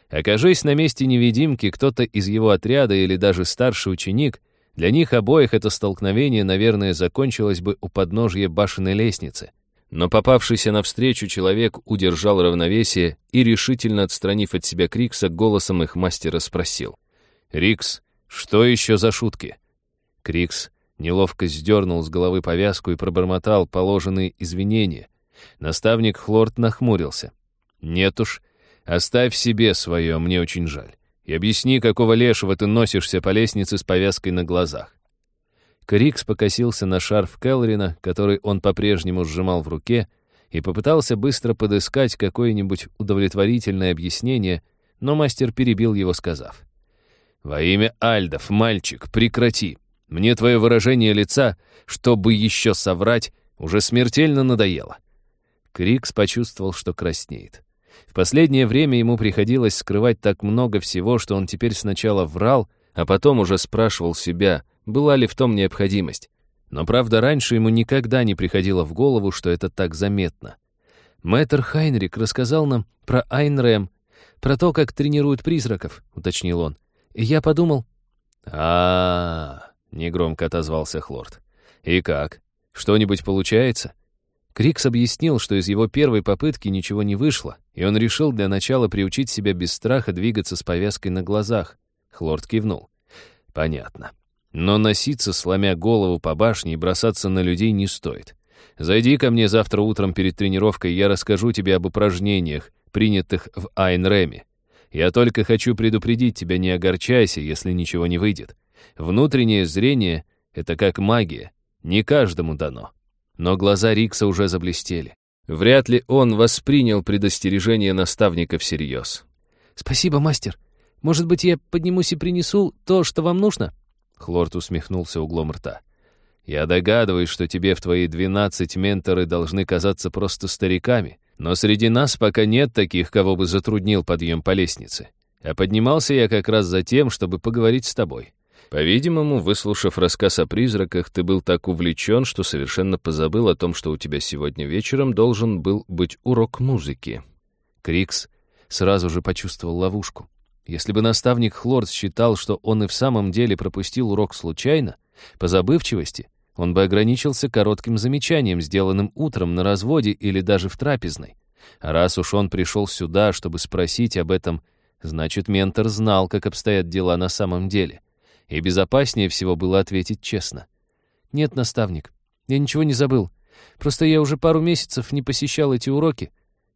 Окажись на месте невидимки кто-то из его отряда или даже старший ученик, для них обоих это столкновение, наверное, закончилось бы у подножья башенной лестницы. Но попавшийся навстречу человек удержал равновесие и, решительно отстранив от себя Крикса, голосом их мастера спросил. «Рикс, что еще за шутки?» Крикс Неловко сдернул с головы повязку и пробормотал положенные извинения. Наставник Хлорт нахмурился. «Нет уж, оставь себе свое, мне очень жаль. И объясни, какого лешего ты носишься по лестнице с повязкой на глазах». Крикс покосился на шарф Келрина, который он по-прежнему сжимал в руке, и попытался быстро подыскать какое-нибудь удовлетворительное объяснение, но мастер перебил его, сказав. «Во имя Альдов, мальчик, прекрати. Мне твое выражение лица, чтобы еще соврать, уже смертельно надоело». Крикс почувствовал, что краснеет. В последнее время ему приходилось скрывать так много всего, что он теперь сначала врал, а потом уже спрашивал себя, была ли в том необходимость. Но, правда, раньше ему никогда не приходило в голову, что это так заметно. Мэтр Хайнрик рассказал нам про Айн Рэм, про то, как тренируют призраков, уточнил он. И я подумал... а, -а, -а — негромко отозвался Хлорд. «И как? Что-нибудь получается?» Крикс объяснил, что из его первой попытки ничего не вышло, и он решил для начала приучить себя без страха двигаться с повязкой на глазах. Хлорд кивнул. «Понятно. Но носиться, сломя голову по башне и бросаться на людей не стоит. Зайди ко мне завтра утром перед тренировкой, я расскажу тебе об упражнениях, принятых в Айн-Рэме. Я только хочу предупредить тебя, не огорчайся, если ничего не выйдет. Внутреннее зрение — это как магия, не каждому дано. Но глаза Рикса уже заблестели. Вряд ли он воспринял предостережение наставника всерьез. «Спасибо, мастер. Может быть, я поднимусь и принесу то, что вам нужно?» Хлорт усмехнулся углом рта. «Я догадываюсь, что тебе в твои двенадцать менторы должны казаться просто стариками, но среди нас пока нет таких, кого бы затруднил подъем по лестнице. А поднимался я как раз за тем, чтобы поговорить с тобой. По-видимому, выслушав рассказ о призраках, ты был так увлечен, что совершенно позабыл о том, что у тебя сегодня вечером должен был быть урок музыки. Крикс сразу же почувствовал ловушку. Если бы наставник Хлорд считал, что он и в самом деле пропустил урок случайно, по забывчивости, он бы ограничился коротким замечанием, сделанным утром на разводе или даже в трапезной. А раз уж он пришел сюда, чтобы спросить об этом, значит, ментор знал, как обстоят дела на самом деле — и безопаснее всего было ответить честно. «Нет, наставник, я ничего не забыл. Просто я уже пару месяцев не посещал эти уроки».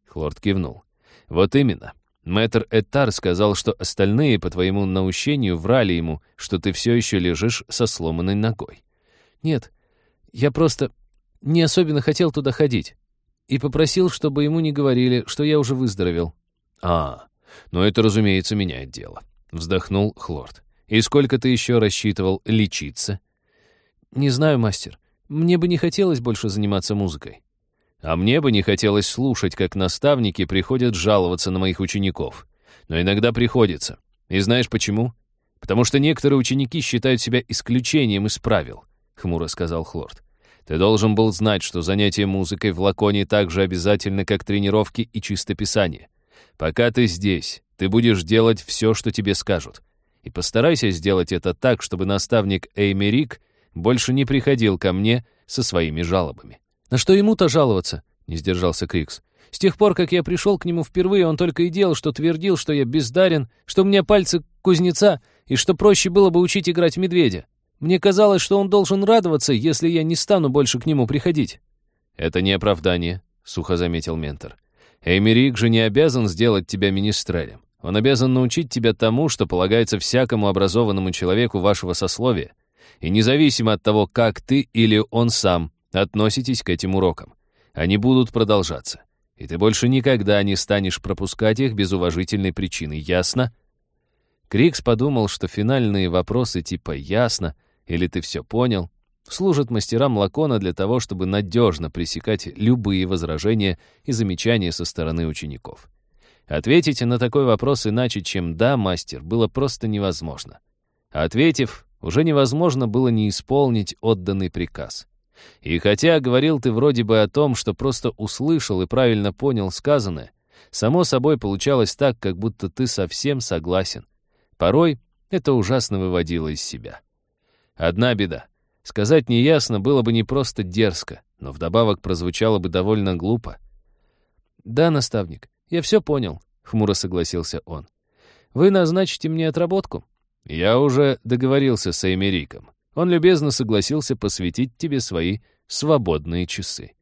Хлорд кивнул. «Вот именно. Мэтр Этар сказал, что остальные, по твоему наущению, врали ему, что ты все еще лежишь со сломанной ногой». «Нет, я просто не особенно хотел туда ходить. И попросил, чтобы ему не говорили, что я уже выздоровел». «А, ну это, разумеется, меняет дело», — вздохнул Хлорд. И сколько ты еще рассчитывал лечиться? Не знаю, мастер. Мне бы не хотелось больше заниматься музыкой. А мне бы не хотелось слушать, как наставники приходят жаловаться на моих учеников. Но иногда приходится. И знаешь почему? Потому что некоторые ученики считают себя исключением из правил, хмуро сказал Хлорд. Ты должен был знать, что занятие музыкой в Лаконе так же обязательно, как тренировки и чистописание. Пока ты здесь, ты будешь делать все, что тебе скажут. И постарайся сделать это так, чтобы наставник Эймерик больше не приходил ко мне со своими жалобами». «На что ему-то жаловаться?» — не сдержался Крикс. «С тех пор, как я пришел к нему впервые, он только и делал, что твердил, что я бездарен, что у меня пальцы кузнеца, и что проще было бы учить играть в медведя. Мне казалось, что он должен радоваться, если я не стану больше к нему приходить». «Это не оправдание», — сухо заметил ментор. «Эмерик же не обязан сделать тебя министрелем. Он обязан научить тебя тому, что полагается всякому образованному человеку вашего сословия, и независимо от того, как ты или он сам относитесь к этим урокам. Они будут продолжаться. И ты больше никогда не станешь пропускать их без уважительной причины, ясно?» Крикс подумал, что финальные вопросы типа «ясно» или «ты все понял» служат мастерам Лакона для того, чтобы надежно пресекать любые возражения и замечания со стороны учеников. Ответить на такой вопрос иначе, чем «да, мастер», было просто невозможно. А ответив, уже невозможно было не исполнить отданный приказ. И хотя говорил ты вроде бы о том, что просто услышал и правильно понял сказанное, само собой получалось так, как будто ты совсем согласен. Порой это ужасно выводило из себя. Одна беда. Сказать неясно было бы не просто дерзко, но вдобавок прозвучало бы довольно глупо. «Да, наставник, я все понял», — хмуро согласился он. «Вы назначите мне отработку?» «Я уже договорился с Эймериком. Он любезно согласился посвятить тебе свои свободные часы».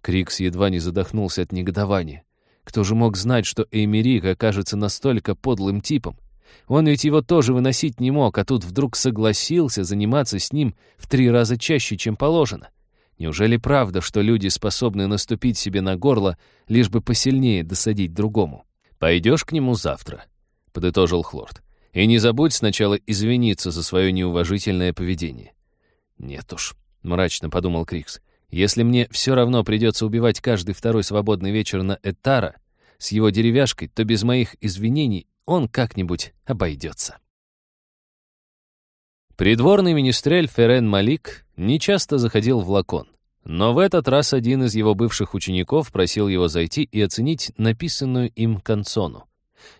Крикс едва не задохнулся от негодования. Кто же мог знать, что Эймерик окажется настолько подлым типом? Он ведь его тоже выносить не мог, а тут вдруг согласился заниматься с ним в три раза чаще, чем положено. Неужели правда, что люди способны наступить себе на горло, лишь бы посильнее досадить другому? «Пойдешь к нему завтра», — подытожил Хлорд. «И не забудь сначала извиниться за свое неуважительное поведение». «Нет уж», — мрачно подумал Крикс. «Если мне все равно придется убивать каждый второй свободный вечер на Этара с его деревяшкой, то без моих извинений он как-нибудь обойдется. Придворный министрель Ферен Малик нечасто заходил в лакон, но в этот раз один из его бывших учеников просил его зайти и оценить написанную им канцону.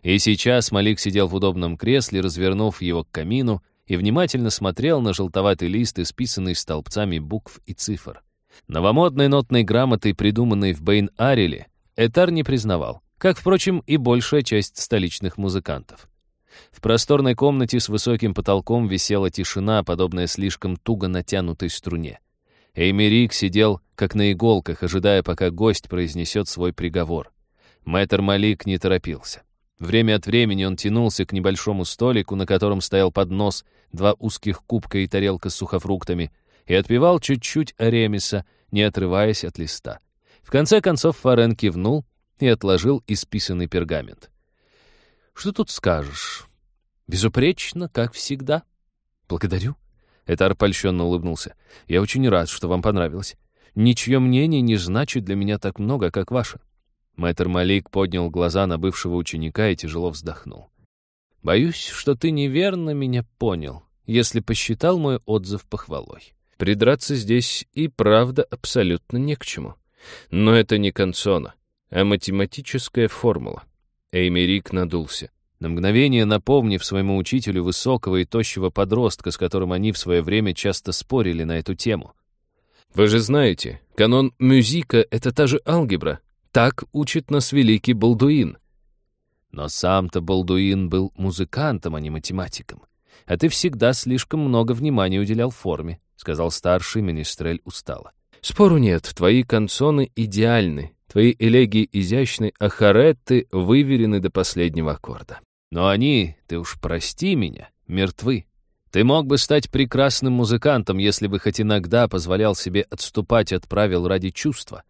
И сейчас Малик сидел в удобном кресле, развернув его к камину, и внимательно смотрел на желтоватый лист, исписанный столбцами букв и цифр. Новомодной нотной грамотой, придуманной в Бейн-Ареле, Этар не признавал как, впрочем, и большая часть столичных музыкантов. В просторной комнате с высоким потолком висела тишина, подобная слишком туго натянутой струне. Эймерик сидел, как на иголках, ожидая, пока гость произнесет свой приговор. Мэтр Малик не торопился. Время от времени он тянулся к небольшому столику, на котором стоял поднос, два узких кубка и тарелка с сухофруктами, и отпивал чуть-чуть аремиса, не отрываясь от листа. В конце концов Форен кивнул и отложил исписанный пергамент. «Что тут скажешь? Безупречно, как всегда». «Благодарю». Этар польщенно улыбнулся. «Я очень рад, что вам понравилось. Ничье мнение не значит для меня так много, как ваше». Мэтр Малик поднял глаза на бывшего ученика и тяжело вздохнул. «Боюсь, что ты неверно меня понял, если посчитал мой отзыв похвалой. Придраться здесь и правда абсолютно не к чему. Но это не концона а математическая формула. Эймерик надулся. На мгновение напомнив своему учителю высокого и тощего подростка, с которым они в свое время часто спорили на эту тему. «Вы же знаете, канон мюзика — это та же алгебра. Так учит нас великий Балдуин». Но сам-то Балдуин был музыкантом, а не математиком. «А ты всегда слишком много внимания уделял форме», — сказал старший министрель устало. «Спору нет, твои канцоны идеальны, Твои элегии изящны, а харетты выверены до последнего аккорда. Но они, ты уж прости меня, мертвы. Ты мог бы стать прекрасным музыкантом, если бы хоть иногда позволял себе отступать от правил ради чувства.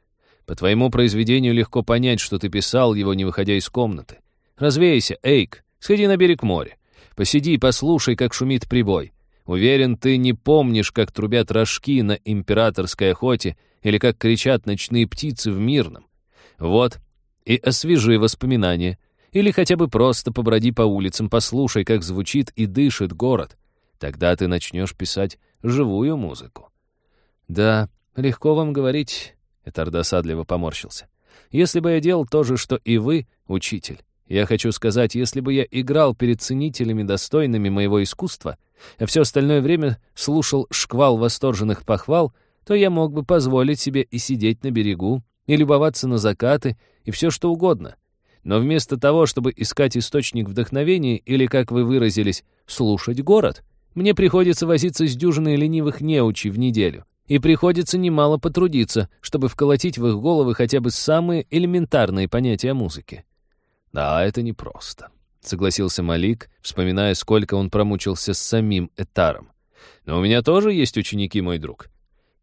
По твоему произведению легко понять, что ты писал его, не выходя из комнаты. Развейся, Эйк, сходи на берег моря. Посиди и послушай, как шумит прибой. Уверен, ты не помнишь, как трубят рожки на императорской охоте или как кричат ночные птицы в мирном. Вот, и освежи воспоминания. Или хотя бы просто поброди по улицам, послушай, как звучит и дышит город. Тогда ты начнешь писать живую музыку. Да, легко вам говорить, Этар досадливо поморщился. Если бы я делал то же, что и вы, учитель, я хочу сказать, если бы я играл перед ценителями, достойными моего искусства, а все остальное время слушал шквал восторженных похвал, то я мог бы позволить себе и сидеть на берегу, и любоваться на закаты, и все что угодно. Но вместо того, чтобы искать источник вдохновения или, как вы выразились, слушать город, мне приходится возиться с дюжиной ленивых неучей в неделю. И приходится немало потрудиться, чтобы вколотить в их головы хотя бы самые элементарные понятия музыки. «Да, это непросто», — согласился Малик, вспоминая, сколько он промучился с самим Этаром. «Но у меня тоже есть ученики, мой друг».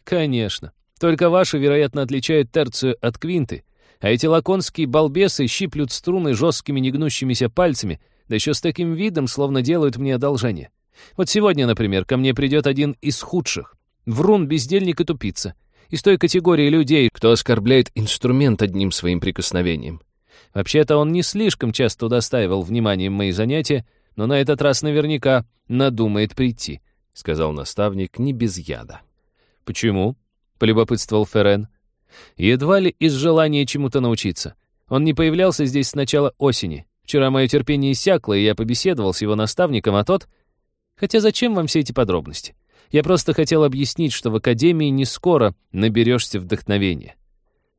«Конечно. Только ваши, вероятно, отличают терцию от квинты, а эти лаконские балбесы щиплют струны жесткими негнущимися пальцами, да еще с таким видом, словно делают мне одолжение. Вот сегодня, например, ко мне придет один из худших. Врун, бездельник и тупица. Из той категории людей, кто оскорбляет инструмент одним своим прикосновением. Вообще-то он не слишком часто удостаивал вниманием мои занятия, но на этот раз наверняка надумает прийти, — сказал наставник не без яда. «Почему?» — полюбопытствовал Ферен. «Едва ли из желания чему-то научиться. Он не появлялся здесь с начала осени. Вчера мое терпение иссякло, и я побеседовал с его наставником, а тот... Хотя зачем вам все эти подробности? Я просто хотел объяснить, что в Академии не скоро наберешься вдохновения».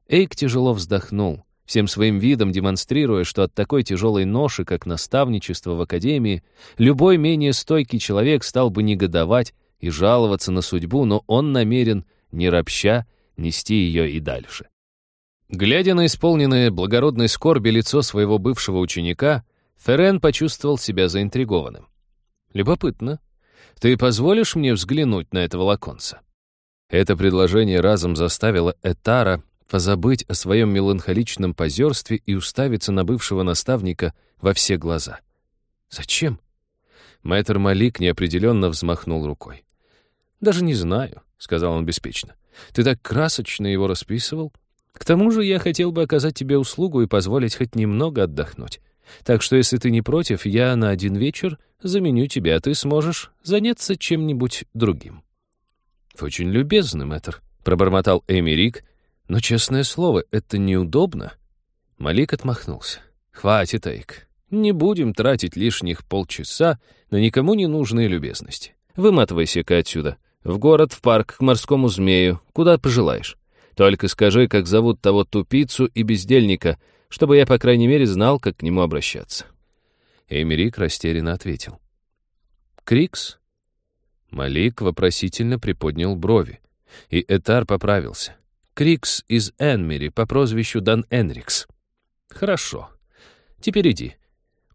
Эйк тяжело вздохнул всем своим видом демонстрируя, что от такой тяжелой ноши, как наставничество в академии, любой менее стойкий человек стал бы негодовать и жаловаться на судьбу, но он намерен, не ропща, нести ее и дальше. Глядя на исполненное благородной скорби лицо своего бывшего ученика, Ферен почувствовал себя заинтригованным. «Любопытно. Ты позволишь мне взглянуть на этого лаконца?» Это предложение разом заставило Этара позабыть о своем меланхоличном позерстве и уставиться на бывшего наставника во все глаза. «Зачем?» Мэтр Малик неопределенно взмахнул рукой. «Даже не знаю», — сказал он беспечно. «Ты так красочно его расписывал. К тому же я хотел бы оказать тебе услугу и позволить хоть немного отдохнуть. Так что, если ты не против, я на один вечер заменю тебя, а ты сможешь заняться чем-нибудь другим». «Очень любезный, мэтр», — пробормотал Эмирик, но, честное слово, это неудобно. Малик отмахнулся. Хватит, Эйк. Не будем тратить лишних полчаса на никому не нужные любезности. Выматывайся-ка отсюда. В город, в парк, к морскому змею, куда пожелаешь. Только скажи, как зовут того тупицу и бездельника, чтобы я, по крайней мере, знал, как к нему обращаться. Эмерик растерянно ответил. «Крикс?» Малик вопросительно приподнял брови, и Этар поправился. Крикс из Энмери по прозвищу Дан Энрикс. Хорошо. Теперь иди.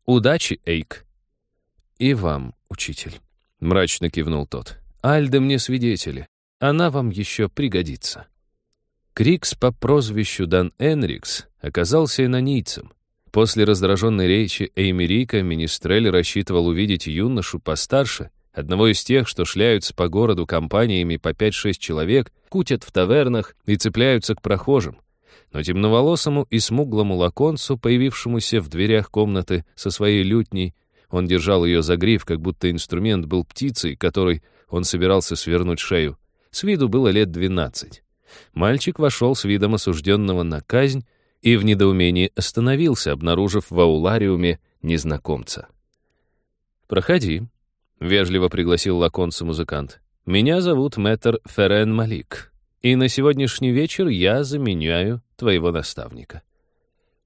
Удачи, Эйк. И вам, учитель. Мрачно кивнул тот. Альда мне свидетели. Она вам еще пригодится. Крикс по прозвищу Дан Энрикс оказался инонийцем. После раздраженной речи Эймерика Министрель рассчитывал увидеть юношу постарше, одного из тех, что шляются по городу компаниями по 5-6 человек, кутят в тавернах и цепляются к прохожим. Но темноволосому и смуглому лаконцу, появившемуся в дверях комнаты со своей лютней, он держал ее за гриф, как будто инструмент был птицей, которой он собирался свернуть шею. С виду было лет двенадцать. Мальчик вошел с видом осужденного на казнь и в недоумении остановился, обнаружив в аулариуме незнакомца. «Проходи», Вежливо пригласил лаконца музыкант. «Меня зовут мэтр Ферен Малик, и на сегодняшний вечер я заменяю твоего наставника».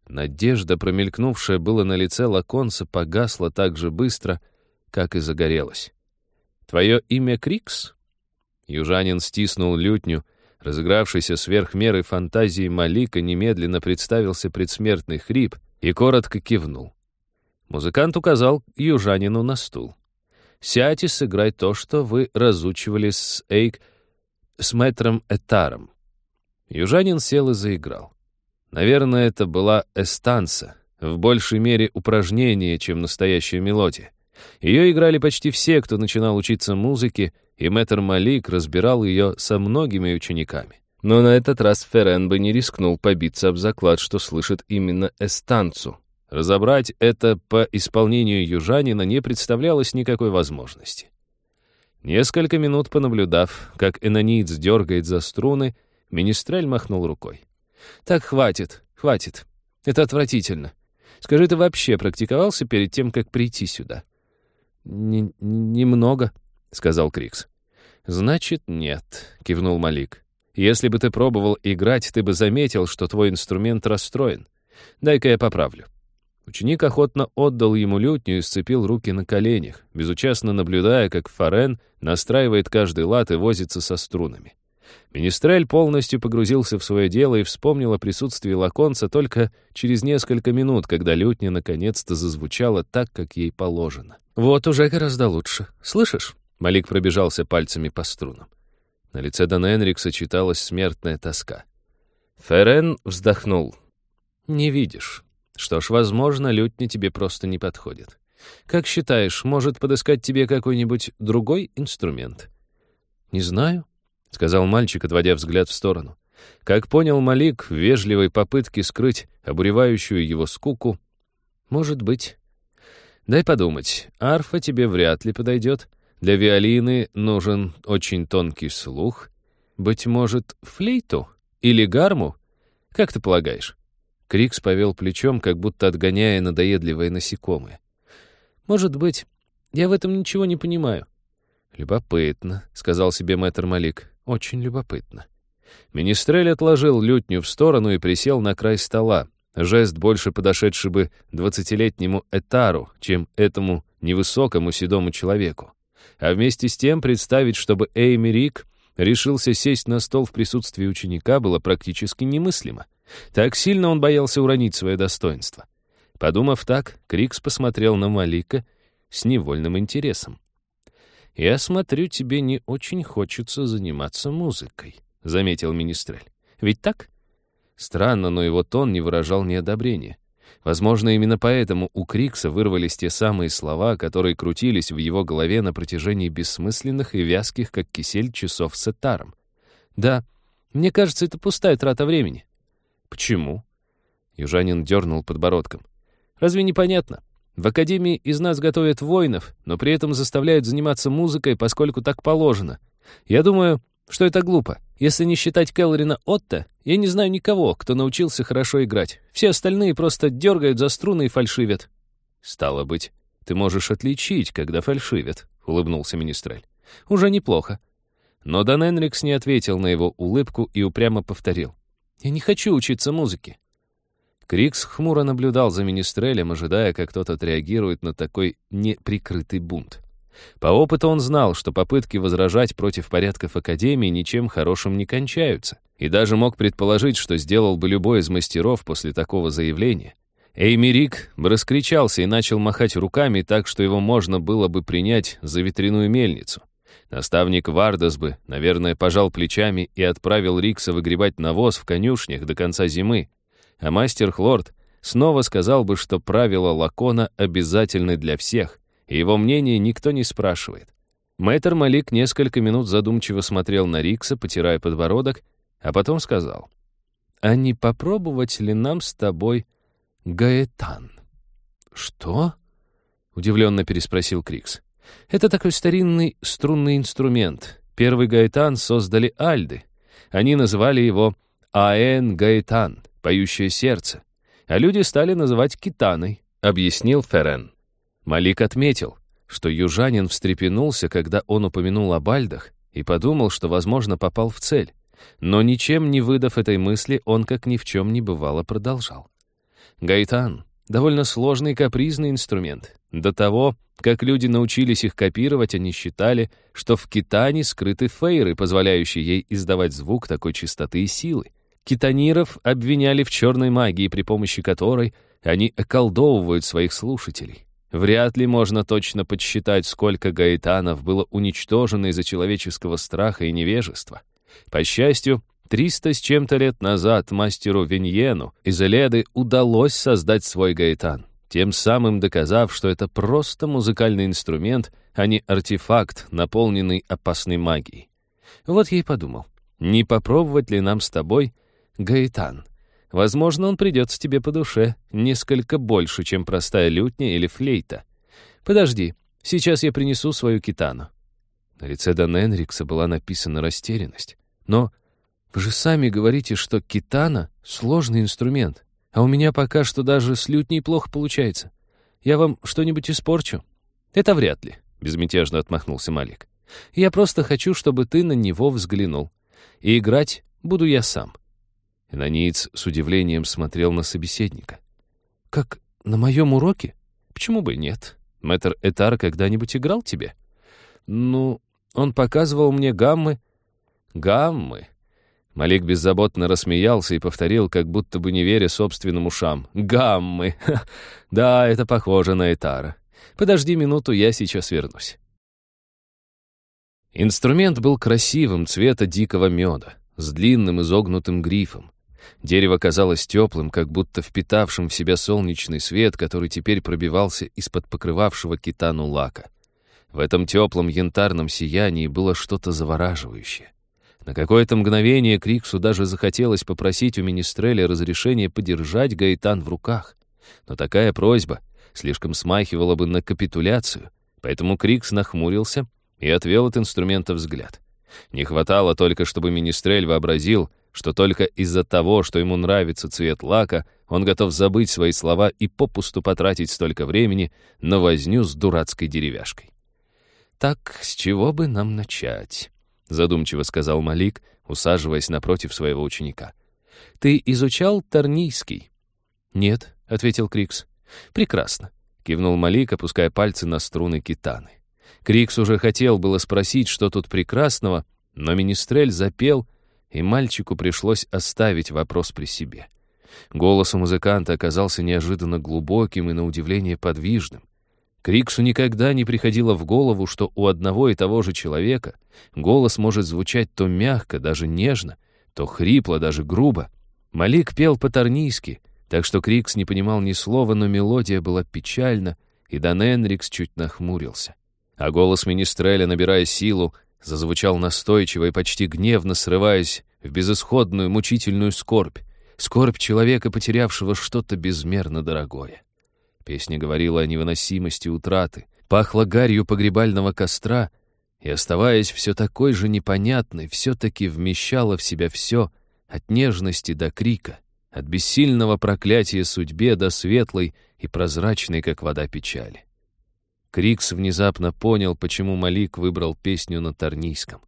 Надежда, промелькнувшая было на лице лаконца, погасла так же быстро, как и загорелась. «Твое имя Крикс?» Южанин стиснул лютню, разыгравшийся сверх меры фантазии Малика немедленно представился предсмертный хрип и коротко кивнул. Музыкант указал южанину на стул. Сядь и сыграй то, что вы разучивали с Эйк, с мэтром Этаром». Южанин сел и заиграл. Наверное, это была эстанса, в большей мере упражнение, чем настоящая мелодия. Ее играли почти все, кто начинал учиться музыке, и мэтр Малик разбирал ее со многими учениками. Но на этот раз Ферен бы не рискнул побиться об заклад, что слышит именно эстанцу, Разобрать это по исполнению южанина не представлялось никакой возможности. Несколько минут понаблюдав, как энониец дергает за струны, Министрель махнул рукой. «Так, хватит, хватит. Это отвратительно. Скажи, ты вообще практиковался перед тем, как прийти сюда?» «Немного», — сказал Крикс. «Значит, нет», — кивнул Малик. «Если бы ты пробовал играть, ты бы заметил, что твой инструмент расстроен. Дай-ка я поправлю». Ученик охотно отдал ему лютню и сцепил руки на коленях, безучастно наблюдая, как Форен настраивает каждый лад и возится со струнами. Министрель полностью погрузился в свое дело и вспомнил о присутствии лаконца только через несколько минут, когда лютня наконец-то зазвучала так, как ей положено. «Вот уже гораздо лучше. Слышишь?» Малик пробежался пальцами по струнам. На лице Дона Энрикса читалась смертная тоска. Ферен вздохнул. «Не видишь. Что ж, возможно, лютня тебе просто не подходит. Как считаешь, может подыскать тебе какой-нибудь другой инструмент?» «Не знаю», — сказал мальчик, отводя взгляд в сторону. Как понял Малик в вежливой попытке скрыть обуревающую его скуку, «Может быть. Дай подумать, арфа тебе вряд ли подойдет. Для виолины нужен очень тонкий слух. Быть может, флейту или гарму? Как ты полагаешь?» Крикс повел плечом, как будто отгоняя надоедливые насекомые. «Может быть. Я в этом ничего не понимаю». «Любопытно», — сказал себе мэтр Малик. «Очень любопытно». Министрель отложил лютню в сторону и присел на край стола. Жест, больше подошедший бы двадцатилетнему Этару, чем этому невысокому седому человеку. А вместе с тем представить, чтобы Эйми Рик решился сесть на стол в присутствии ученика, было практически немыслимо. Так сильно он боялся уронить свое достоинство. Подумав так, Крикс посмотрел на Малика с невольным интересом. «Я смотрю, тебе не очень хочется заниматься музыкой», — заметил Министрель. «Ведь так?» Странно, но его тон не выражал неодобрения. Возможно, именно поэтому у Крикса вырвались те самые слова, которые крутились в его голове на протяжении бессмысленных и вязких, как кисель, часов с Этаром. «Да, мне кажется, это пустая трата времени». «Почему?» Южанин дернул подбородком. «Разве непонятно? В Академии из нас готовят воинов, но при этом заставляют заниматься музыкой, поскольку так положено. Я думаю, что это глупо. Если не считать Келлорина Отто, я не знаю никого, кто научился хорошо играть. Все остальные просто дергают за струны и фальшивят». «Стало быть, ты можешь отличить, когда фальшивят», — улыбнулся Министрель. «Уже неплохо». Но Дан Энрикс не ответил на его улыбку и упрямо повторил. «Я не хочу учиться музыке». Крикс хмуро наблюдал за Министрелем, ожидая, как тот отреагирует на такой неприкрытый бунт. По опыту он знал, что попытки возражать против порядков Академии ничем хорошим не кончаются, и даже мог предположить, что сделал бы любой из мастеров после такого заявления. Эймерик раскричался и начал махать руками так, что его можно было бы принять за ветряную мельницу. Наставник Вардас бы, наверное, пожал плечами и отправил Рикса выгребать навоз в конюшнях до конца зимы, а мастер Хлорд снова сказал бы, что правила Лакона обязательны для всех — его мнение никто не спрашивает. Мэтр Малик несколько минут задумчиво смотрел на Рикса, потирая подбородок, а потом сказал, «А не попробовать ли нам с тобой гаэтан?» «Что?» — удивленно переспросил Крикс. «Это такой старинный струнный инструмент. Первый гаэтан создали альды. Они называли его Аэн Гаэтан, поющее сердце, а люди стали называть китаной», — объяснил Ферен. Малик отметил, что южанин встрепенулся, когда он упомянул о бальдах, и подумал, что, возможно, попал в цель. Но ничем не выдав этой мысли, он, как ни в чем не бывало, продолжал. Гайтан — довольно сложный капризный инструмент. До того, как люди научились их копировать, они считали, что в китане скрыты фейры, позволяющие ей издавать звук такой чистоты и силы. Китаниров обвиняли в черной магии, при помощи которой они околдовывают своих слушателей. Вряд ли можно точно подсчитать, сколько гаэтанов было уничтожено из-за человеческого страха и невежества. По счастью, триста с чем-то лет назад мастеру Виньену из Эледы удалось создать свой гаэтан, тем самым доказав, что это просто музыкальный инструмент, а не артефакт, наполненный опасной магией. Вот я и подумал, не попробовать ли нам с тобой гаэтан — Возможно, он придется тебе по душе, несколько больше, чем простая лютня или флейта. Подожди, сейчас я принесу свою китану». На лице Дан Энрикса была написана растерянность. «Но вы же сами говорите, что китана — сложный инструмент, а у меня пока что даже с лютней плохо получается. Я вам что-нибудь испорчу?» «Это вряд ли», — безмятежно отмахнулся Малик. «Я просто хочу, чтобы ты на него взглянул. И играть буду я сам». Инониец с удивлением смотрел на собеседника. «Как на моем уроке? Почему бы нет? Мэтр Этар когда-нибудь играл тебе?» «Ну, он показывал мне гаммы». «Гаммы?» Малик беззаботно рассмеялся и повторил, как будто бы не веря собственным ушам. «Гаммы! Да, это похоже на Этара. Подожди минуту, я сейчас вернусь». Инструмент был красивым, цвета дикого меда, с длинным изогнутым грифом. Дерево казалось теплым, как будто впитавшим в себя солнечный свет, который теперь пробивался из-под покрывавшего китану лака. В этом теплом янтарном сиянии было что-то завораживающее. На какое-то мгновение Криксу даже захотелось попросить у Министреля разрешения подержать Гаэтан в руках. Но такая просьба слишком смахивала бы на капитуляцию, поэтому Крикс нахмурился и отвел от инструмента взгляд. Не хватало только, чтобы Министрель вообразил, что только из-за того, что ему нравится цвет лака, он готов забыть свои слова и попусту потратить столько времени на возню с дурацкой деревяшкой. «Так, с чего бы нам начать?» — задумчиво сказал Малик, усаживаясь напротив своего ученика. «Ты изучал Тарнийский?» «Нет», — ответил Крикс. «Прекрасно», — кивнул Малик, опуская пальцы на струны китаны. Крикс уже хотел было спросить, что тут прекрасного, но Министрель запел, и мальчику пришлось оставить вопрос при себе. Голос у музыканта оказался неожиданно глубоким и, на удивление, подвижным. Криксу никогда не приходило в голову, что у одного и того же человека голос может звучать то мягко, даже нежно, то хрипло, даже грубо. Малик пел по-тарнийски, так что Крикс не понимал ни слова, но мелодия была печальна, и Дан Энрикс чуть нахмурился. А голос Министреля, набирая силу, зазвучал настойчиво и почти гневно срываясь в безысходную, мучительную скорбь, скорбь человека, потерявшего что-то безмерно дорогое. Песня говорила о невыносимости утраты, пахла гарью погребального костра и, оставаясь все такой же непонятной, все-таки вмещала в себя все, от нежности до крика, от бессильного проклятия судьбе до светлой и прозрачной, как вода печали. Крикс внезапно понял, почему Малик выбрал песню на Тарнийском.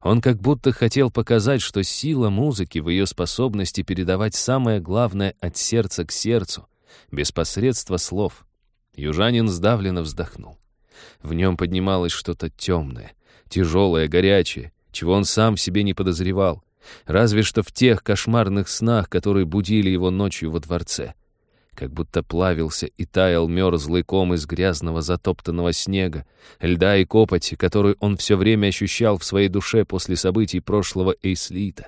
Он как будто хотел показать, что сила музыки в ее способности передавать самое главное от сердца к сердцу, без посредства слов. Южанин сдавленно вздохнул. В нем поднималось что-то темное, тяжелое, горячее, чего он сам себе не подозревал, разве что в тех кошмарных снах, которые будили его ночью во дворце как будто плавился и таял мерзлый ком из грязного затоптанного снега, льда и копоти, которую он все время ощущал в своей душе после событий прошлого Эйслита.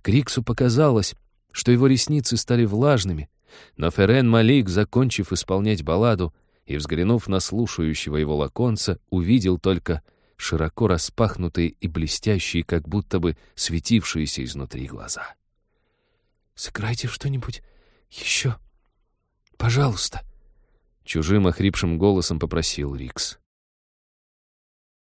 Криксу показалось, что его ресницы стали влажными, но Ферен Малик, закончив исполнять балладу и взглянув на слушающего его лаконца, увидел только широко распахнутые и блестящие, как будто бы светившиеся изнутри глаза. «Сыграйте что-нибудь еще», «Пожалуйста», — чужим охрипшим голосом попросил Рикс.